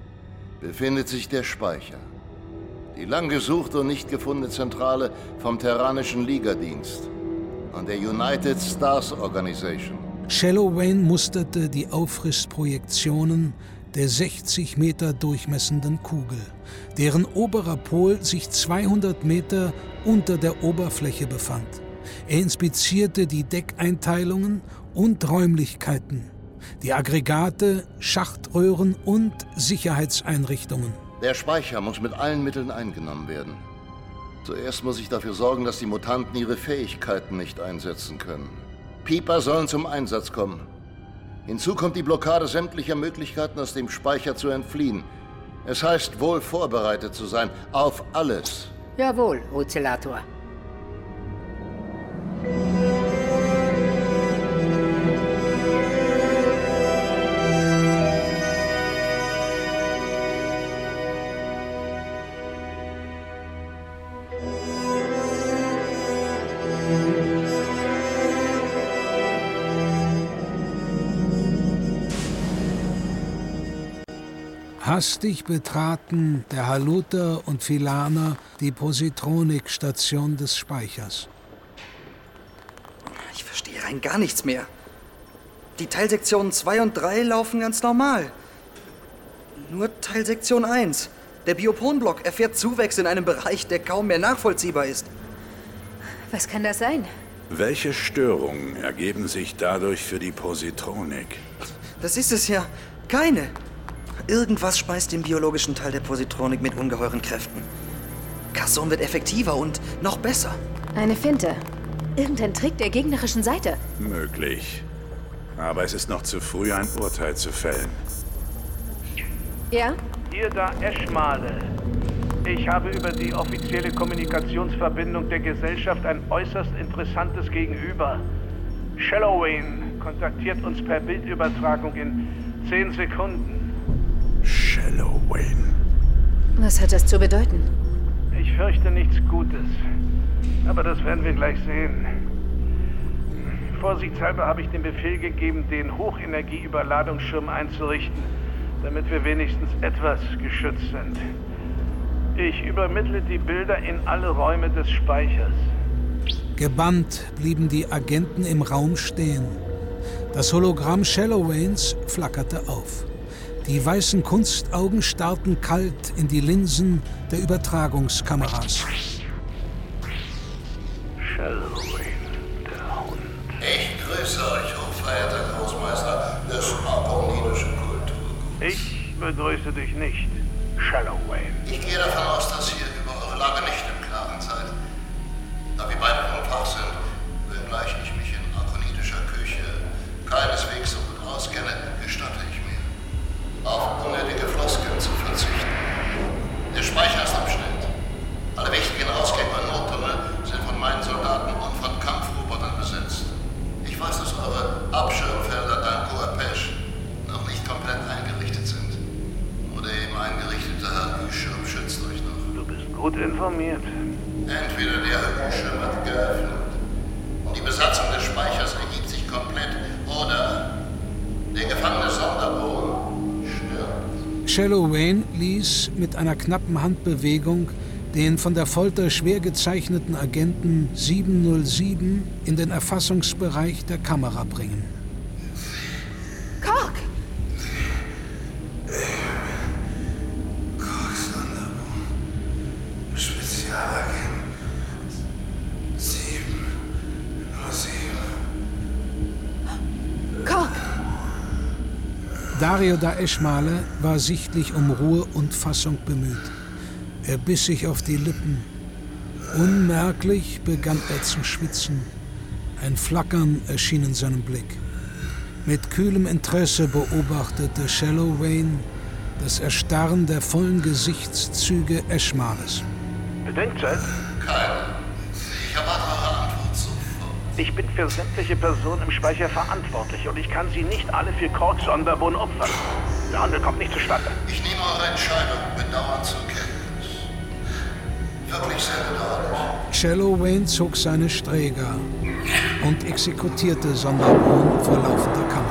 S8: befindet sich der Speicher. Die lang gesuchte und nicht gefundene Zentrale vom Terranischen Ligadienst und der United Stars Organization.
S4: Shallowain musterte die Aufrissprojektionen der 60 Meter durchmessenden Kugel, deren oberer Pol sich 200 Meter unter der Oberfläche befand. Er inspizierte die Deckeinteilungen und Räumlichkeiten, die Aggregate, Schachtröhren und Sicherheitseinrichtungen.
S8: Der Speicher muss mit allen Mitteln eingenommen werden. Zuerst muss ich dafür sorgen, dass die Mutanten ihre Fähigkeiten nicht einsetzen können. Pieper sollen zum Einsatz kommen. Hinzu kommt die Blockade sämtlicher Möglichkeiten, aus dem Speicher zu entfliehen. Es heißt, wohl vorbereitet zu sein. Auf alles.
S12: Jawohl, Ozellator.
S4: Hastig betraten der Haluter und Filaner die Positronik-Station des Speichers.
S16: Ich verstehe rein gar nichts mehr. Die Teilsektionen 2 und 3 laufen ganz normal. Nur Teilsektion 1. Der Bioponblock erfährt Zuwächse in einem Bereich, der kaum mehr nachvollziehbar ist.
S5: Was kann das sein?
S7: Welche Störungen ergeben sich dadurch für die Positronik?
S16: Das ist es ja. Keine. Irgendwas speist den biologischen Teil der Positronik mit ungeheuren Kräften. Kasson wird effektiver und noch besser.
S5: Eine Finte. Irgendein Trick der gegnerischen Seite.
S7: Möglich. Aber es ist noch zu früh, ein Urteil zu fällen.
S5: Ja?
S10: Hier da Eschmale.
S6: Ich habe über die offizielle Kommunikationsverbindung der Gesellschaft ein äußerst interessantes Gegenüber. Shallowayne kontaktiert uns per Bildübertragung in 10 Sekunden.
S7: Shallowayne.
S5: Was hat das zu bedeuten?
S6: Ich fürchte nichts Gutes. Aber das werden wir gleich sehen. Vorsichtshalber habe ich den Befehl gegeben, den Hochenergieüberladungsschirm einzurichten, damit wir wenigstens etwas geschützt sind. Ich übermittle die Bilder in alle Räume des Speichers.
S4: Gebannt blieben die Agenten im Raum stehen. Das Hologramm Shallowaynes flackerte auf. Die weißen Kunstaugen starrten kalt in die Linsen der Übertragungskameras.
S2: Shallowayne, der Hund.
S10: Ich grüße euch, hochverehrter Großmeister des apollonischen Kultur.
S6: Ich begrüße dich nicht, Shallowayne.
S10: Ich gehe davon aus, dass ihr stirbt.
S4: Shallowayne ließ mit einer knappen Handbewegung den von der Folter schwer gezeichneten Agenten 707 in den Erfassungsbereich der Kamera bringen. Dario da Eschmale war sichtlich um Ruhe und Fassung bemüht. Er biss sich auf die Lippen. Unmerklich begann er zu schwitzen. Ein Flackern erschien in seinem Blick. Mit kühlem Interesse beobachtete Shallowayne das Erstarren der vollen Gesichtszüge Eschmales.
S6: Bedenkzeit?
S10: Keine. Ich
S6: bin für sämtliche Personen im Speicher verantwortlich und ich kann sie nicht alle für Korks Sonderbohnen opfern. Der Handel kommt nicht zustande.
S10: Ich nehme eure Entscheidung bedauernd zur Kenntnis. Wirklich sehr bedauerlich.
S4: Shallowayne zog seine Sträger und exekutierte Sonderbohn vor laufender Kamera.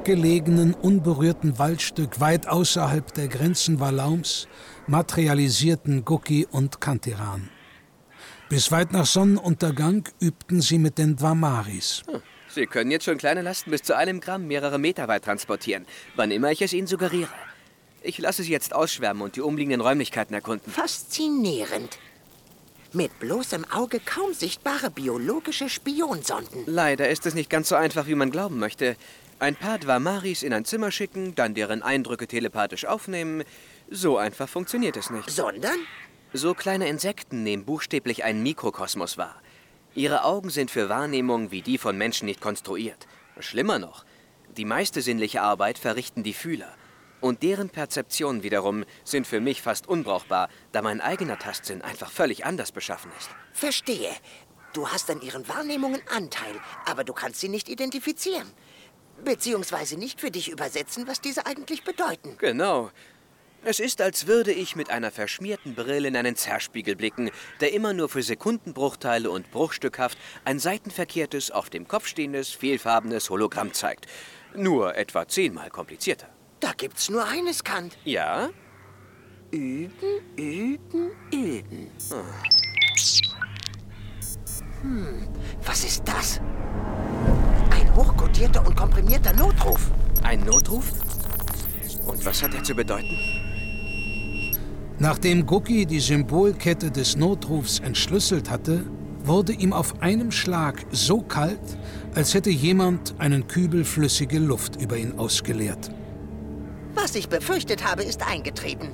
S4: Abgelegenen, unberührten Waldstück weit außerhalb der Grenzen Valaums materialisierten Guki und Kantiran. Bis weit nach Sonnenuntergang übten sie mit den Dwamaris.
S3: Sie können jetzt schon kleine Lasten bis zu einem Gramm mehrere Meter weit transportieren, wann immer ich es Ihnen suggeriere. Ich lasse Sie jetzt ausschwärmen und die umliegenden Räumlichkeiten erkunden.
S1: Faszinierend. Mit bloßem Auge kaum sichtbare biologische Spionsonden.
S3: Leider ist es nicht ganz so einfach, wie man glauben möchte. Ein paar Dwamaris in ein Zimmer schicken, dann deren Eindrücke telepathisch aufnehmen. So einfach funktioniert es nicht.
S1: Sondern?
S3: So kleine Insekten nehmen buchstäblich einen Mikrokosmos wahr. Ihre Augen sind für Wahrnehmung wie die von Menschen nicht konstruiert. Schlimmer noch, die meiste sinnliche Arbeit verrichten die Fühler. Und deren Perzeptionen wiederum sind für mich fast unbrauchbar, da mein eigener Tastsinn einfach völlig anders beschaffen ist.
S1: Verstehe. Du hast an ihren Wahrnehmungen Anteil, aber du kannst sie nicht identifizieren. Beziehungsweise nicht für dich übersetzen, was diese eigentlich bedeuten.
S3: Genau. Es ist, als würde ich mit einer verschmierten Brille in einen Zerspiegel blicken, der immer nur für Sekundenbruchteile und bruchstückhaft ein seitenverkehrtes, auf dem Kopf stehendes, fehlfarbenes Hologramm zeigt. Nur etwa zehnmal komplizierter.
S1: Da gibt's nur eines, Kant.
S3: Ja?
S1: Üben, üben, üben. Hm, was ist das? Ein hochkodierter und komprimierter Notruf.
S3: Ein Notruf? Und was hat er zu bedeuten?
S4: Nachdem Gucki die Symbolkette des Notrufs entschlüsselt hatte, wurde ihm auf einem Schlag so kalt, als hätte jemand einen Kübel flüssige Luft über ihn ausgeleert.
S1: Was ich befürchtet habe, ist eingetreten.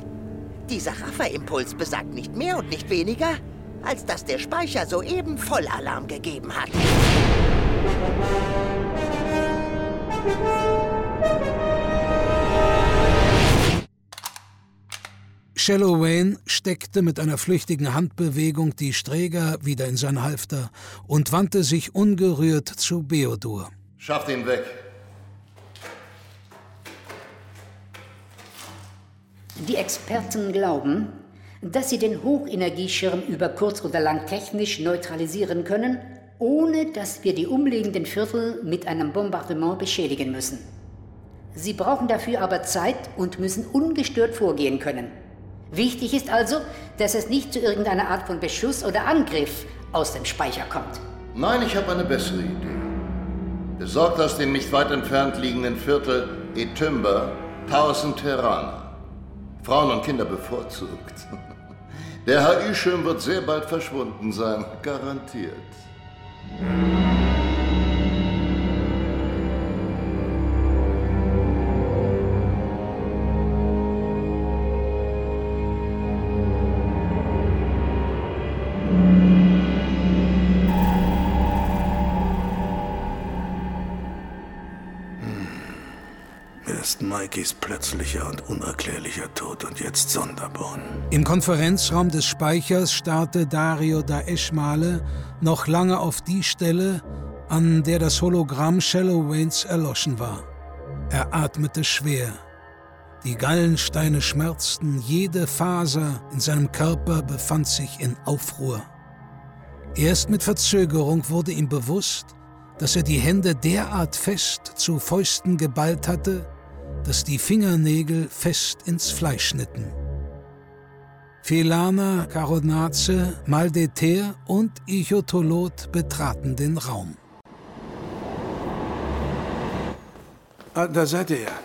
S1: Dieser Rafferimpuls besagt nicht mehr und nicht weniger, als dass der Speicher soeben Vollalarm gegeben hat.
S4: Shallowayne steckte mit einer flüchtigen Handbewegung die Sträger wieder in sein Halfter und wandte sich ungerührt zu Beodur.
S10: Schafft ihn weg.
S12: Die Experten glauben, dass sie den Hochenergieschirm über kurz oder lang technisch neutralisieren können, ohne dass wir die umliegenden Viertel mit einem Bombardement beschädigen müssen. Sie brauchen dafür aber Zeit und müssen ungestört vorgehen können. Wichtig ist also, dass es nicht zu irgendeiner Art von Beschuss oder Angriff aus dem Speicher kommt.
S10: Nein, ich habe eine bessere Idee. Besorgt aus dem nicht weit entfernt liegenden Viertel Etymber tausend Terraner. Frauen und Kinder bevorzugt. Der HÜ-Schirm wird sehr bald verschwunden sein, garantiert.
S6: うん Mikeys plötzlicher und unerklärlicher Tod und jetzt Sonderborn.
S4: Im Konferenzraum des Speichers starrte Dario da Eschmale noch lange auf die Stelle, an der das Hologramm Shallowains erloschen war. Er atmete schwer. Die Gallensteine schmerzten, jede Faser in seinem Körper befand sich in Aufruhr. Erst mit Verzögerung wurde ihm bewusst, dass er die Hände derart fest zu Fäusten geballt hatte, dass die Fingernägel fest ins Fleisch schnitten. Felana, Caronace, Maldeter und Ichotolot betraten den Raum.
S6: Ah, da seid ihr ja.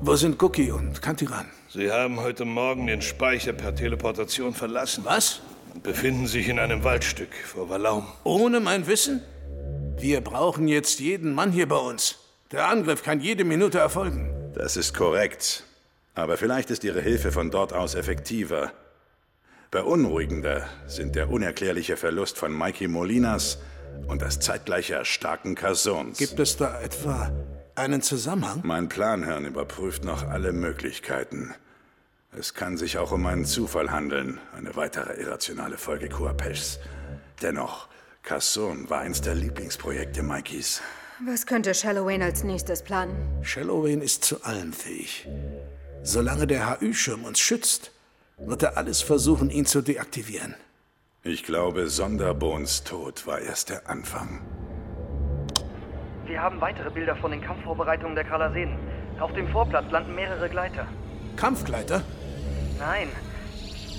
S6: Wo sind Cookie und Kantiran?
S8: Sie haben heute Morgen den Speicher per Teleportation verlassen.
S6: Was?
S8: Und befinden sich in einem Waldstück vor Valaum.
S6: Ohne mein Wissen? Wir brauchen jetzt jeden Mann hier bei uns. Der Angriff kann jede Minute erfolgen.
S7: Das ist korrekt. Aber vielleicht ist Ihre Hilfe von dort aus effektiver. Beunruhigender sind der unerklärliche Verlust von Mikey Molinas und das zeitgleiche Erstarken Carsons.
S6: Gibt es da etwa einen Zusammenhang?
S7: Mein Planhirn überprüft noch alle Möglichkeiten. Es kann sich auch um einen Zufall handeln, eine weitere irrationale Folge Kuapeshs. Dennoch, Casson war eins der Lieblingsprojekte Mikeys.
S5: Was könnte Shallowayne als nächstes planen?
S6: Shallowayne ist zu allem fähig. Solange der HÜ-Schirm uns schützt, wird er alles versuchen, ihn zu deaktivieren.
S7: Ich glaube, Sonderbohns Tod war erst der Anfang.
S16: Wir haben weitere Bilder von den Kampfvorbereitungen der Kalasenen. Auf dem Vorplatz landen mehrere Gleiter.
S6: Kampfgleiter?
S16: Nein,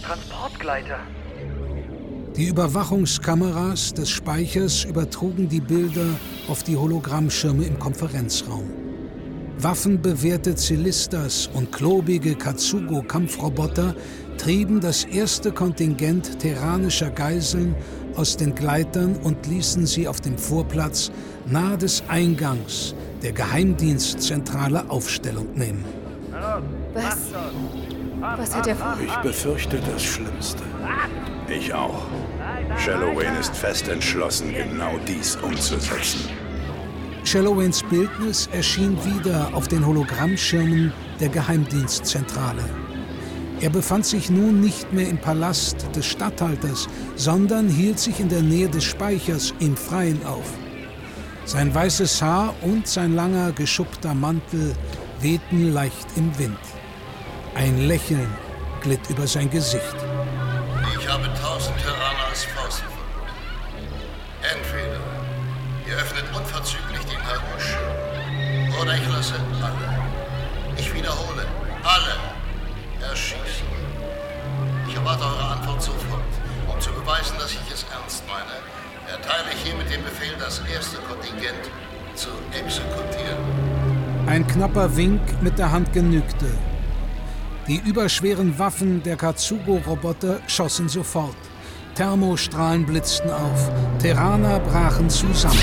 S16: Transportgleiter.
S4: Die Überwachungskameras des Speichers übertrugen die Bilder auf die Hologrammschirme im Konferenzraum. Waffenbewehrte Zilistas und klobige Katsugo-Kampfroboter trieben das erste Kontingent terranischer Geiseln aus den Gleitern und ließen sie auf dem Vorplatz nahe des Eingangs der Geheimdienstzentrale Aufstellung nehmen.
S5: Was? Was hat er vor?
S6: Ich befürchte das Schlimmste.
S7: Ich auch. Shallowayne ist fest entschlossen, genau dies umzusetzen.
S4: Shallowains Bildnis erschien wieder auf den Hologrammschirmen der Geheimdienstzentrale. Er befand sich nun nicht mehr im Palast des Statthalters, sondern hielt sich in der Nähe des Speichers im Freien auf. Sein weißes Haar und sein langer, geschuppter Mantel wehten leicht im Wind. Ein Lächeln glitt über sein Gesicht.
S10: Ich habe tausend Terraner als Faustpfand. Entweder ihr öffnet unverzüglich den HÜ-Schirm oder ich lasse alle, ich wiederhole, alle erschießen. Ich erwarte eure Antwort sofort. Um zu beweisen, dass ich es ernst meine, erteile ich hiermit den Befehl, das erste Kontingent zu exekutieren.
S4: Ein knapper Wink mit der Hand genügte. Die überschweren Waffen der Katsugo-Roboter schossen sofort. Thermostrahlen blitzten auf. Terraner brachen zusammen.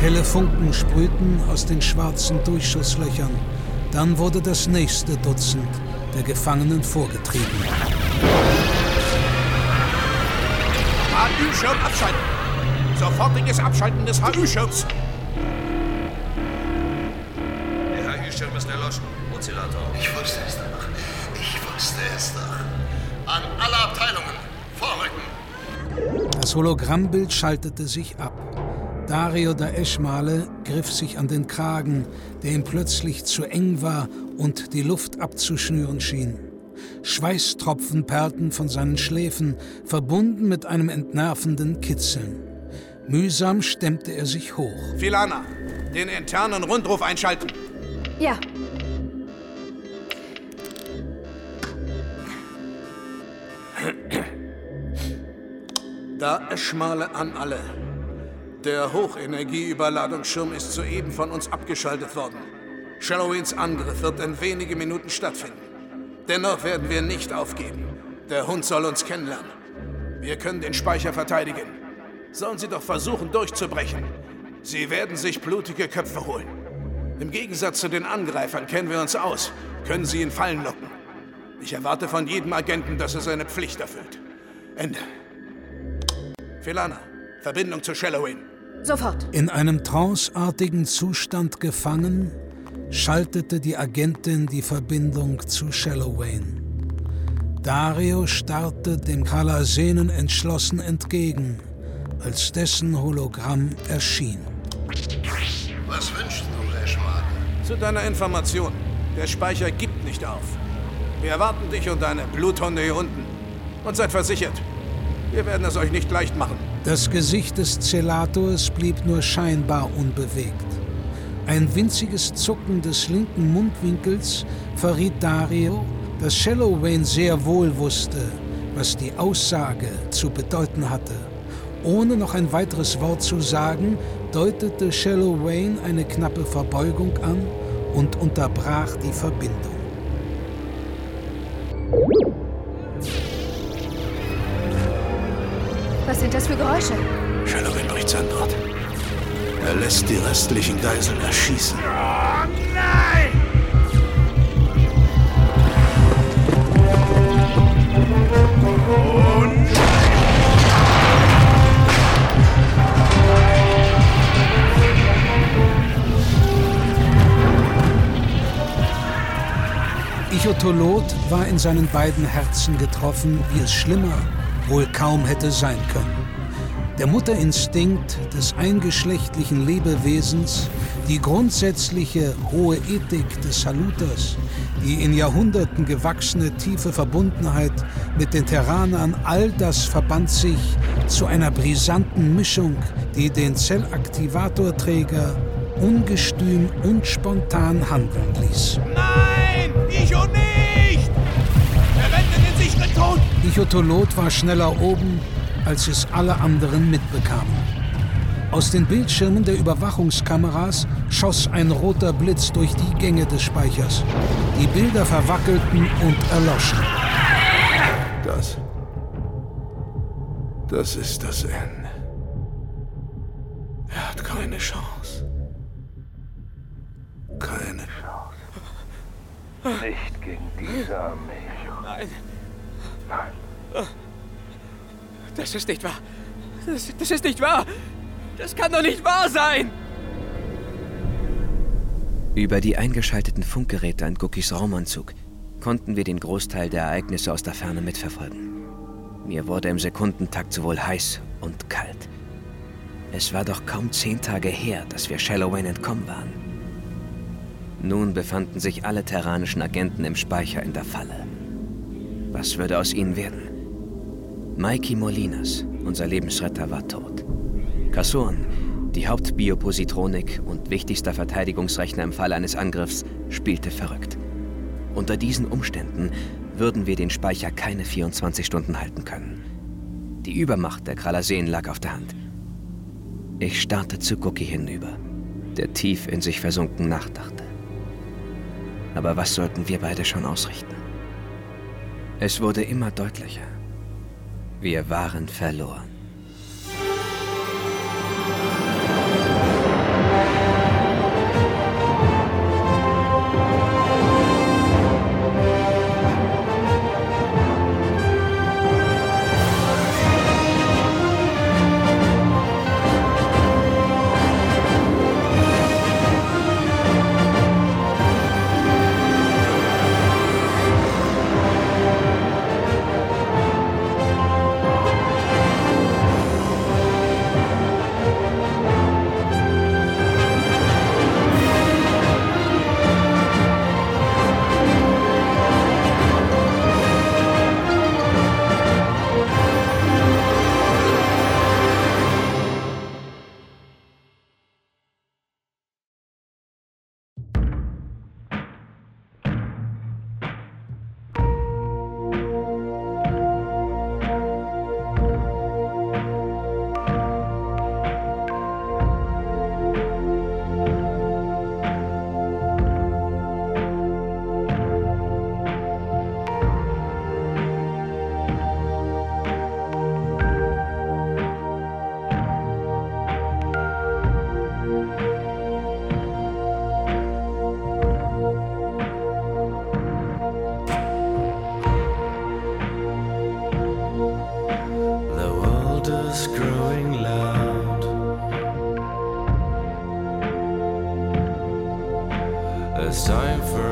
S4: Helle Funken sprühten aus den schwarzen Durchschusslöchern. Dann wurde das nächste Dutzend der Gefangenen vorgetrieben.
S17: HÜ-Schirm abschalten! Sofortiges Abschalten des HÜ-Schirms!
S18: Der HÜ-Schirm ist erloschen. Ozillator.
S10: Ich wusste es doch. Ich wusste es doch. An alle Abteilungen. Vorrücken.
S4: Das Hologrammbild schaltete sich ab. Dario da Eschmale griff sich an den Kragen, der ihm plötzlich zu eng war und die Luft abzuschnüren schien. Schweißtropfen perlten von seinen Schläfen, verbunden mit einem entnervenden Kitzeln. Mühsam stemmte er sich hoch.
S6: Filana, den internen Rundruf einschalten.
S5: Ja.
S6: Da Eschmale an alle. Der Hochenergieüberladungsschirm ist soeben von uns abgeschaltet worden. Shalloweens Angriff wird in wenige Minuten stattfinden. Dennoch werden wir nicht aufgeben. Der Hund soll uns kennenlernen. Wir können den Speicher verteidigen. Sollen Sie doch versuchen, durchzubrechen. Sie werden sich blutige Köpfe holen. Im Gegensatz zu den Angreifern kennen wir uns aus, können Sie ihn fallen locken. Ich erwarte von jedem Agenten, dass er seine Pflicht erfüllt. Ende. Felana, Verbindung zu Shalloween.
S5: Sofort.
S4: In einem tranceartigen Zustand gefangen, schaltete die Agentin die Verbindung zu Shallowayne. Dario starrte dem Kalasenen entschlossen entgegen, als dessen Hologramm erschien.
S10: Was wünschst du, Eschmade?
S6: Zu deiner Information. Der Speicher gibt nicht auf. Wir erwarten dich und deine Bluthunde hier unten. Und seid versichert, wir werden es euch nicht leicht machen.
S4: Das Gesicht des Zelators blieb nur scheinbar unbewegt. Ein winziges Zucken des linken Mundwinkels verriet Dario, dass Shallowayne sehr wohl wusste, was die Aussage zu bedeuten hatte. Ohne noch ein weiteres Wort zu sagen, deutete Shallowayne eine knappe Verbeugung an und unterbrach die Verbindung.
S5: Was sind das für Geräusche?
S6: Shallowayne bricht sein Draht. Er lässt die restlichen Geiseln erschießen.
S17: Oh, nein! Oh,
S4: Ichotolot war in seinen beiden Herzen getroffen, wie es schlimmer wohl kaum hätte sein können. Der Mutterinstinkt des eingeschlechtlichen Lebewesens, die grundsätzliche hohe Ethik des Saluters, die in Jahrhunderten gewachsene tiefe Verbundenheit mit den Terranern, all das verband sich zu einer brisanten Mischung, die den Zellaktivatorträger ungestüm und spontan handeln ließ.
S17: Nein! Und nicht! Verwende den sicheren Tod!
S4: Ichotolot war schneller oben, als es alle anderen mitbekamen. Aus den Bildschirmen der Überwachungskameras schoss ein roter Blitz durch die Gänge des Speichers. Die Bilder verwackelten und erloschen.
S6: Das. Das ist das Ende. Er hat keine Chance. Keine Chance.
S2: Nicht gegen diese Armee.
S17: Nein.
S2: Nein.
S17: Das ist nicht wahr. Das, das ist nicht wahr. Das kann doch nicht wahr sein.
S3: Über die eingeschalteten Funkgeräte an Cookies Raumanzug konnten wir den Großteil der Ereignisse aus der Ferne mitverfolgen. Mir wurde im Sekundentakt sowohl heiß und kalt. Es war doch kaum zehn Tage her, dass wir Shallowayne entkommen waren. Nun befanden sich alle terranischen Agenten im Speicher in der Falle. Was würde aus ihnen werden? Mikey Molinas, unser Lebensretter, war tot. Kasson, die Hauptbiopositronik und wichtigster Verteidigungsrechner im Fall eines Angriffs, spielte verrückt. Unter diesen Umständen würden wir den Speicher keine 24 Stunden halten können. Die Übermacht der Kralaseen lag auf der Hand. Ich starrte zu Cookie hinüber, der tief in sich versunken nachdachte. Aber was sollten wir beide schon ausrichten? Es wurde immer deutlicher. Wir waren verloren.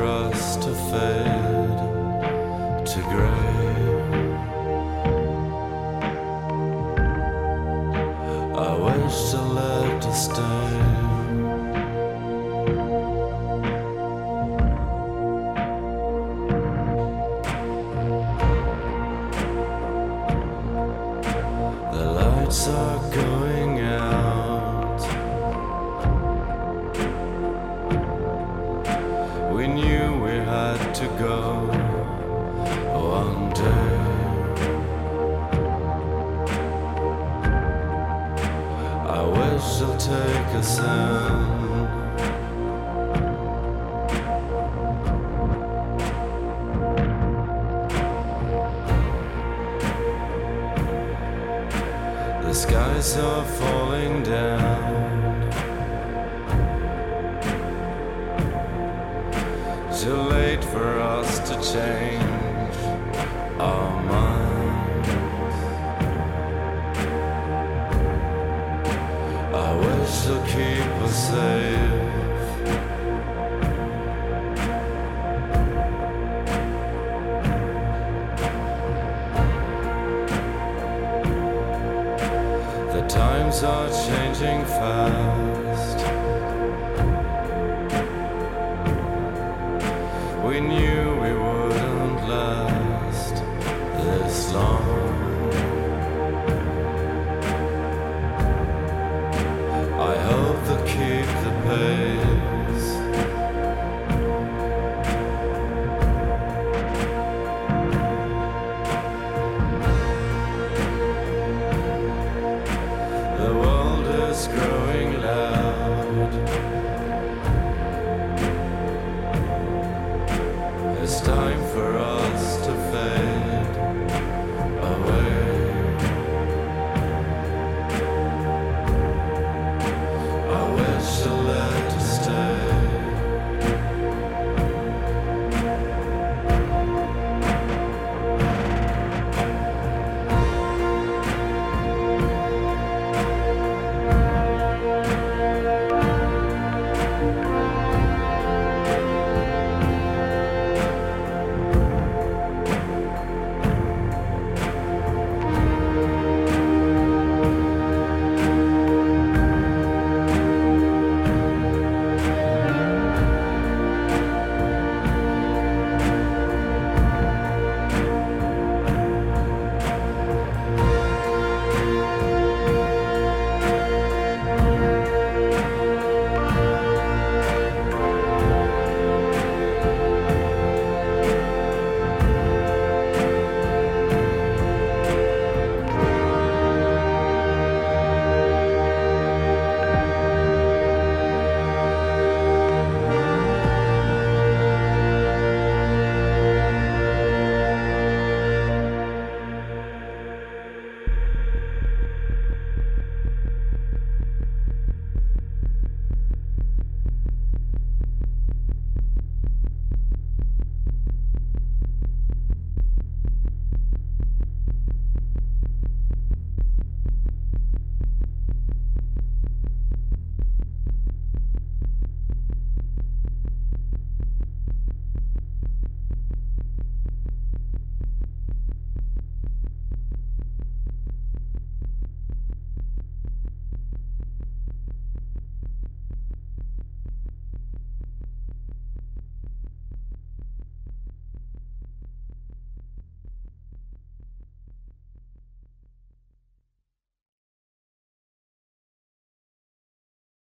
S11: for us to fail.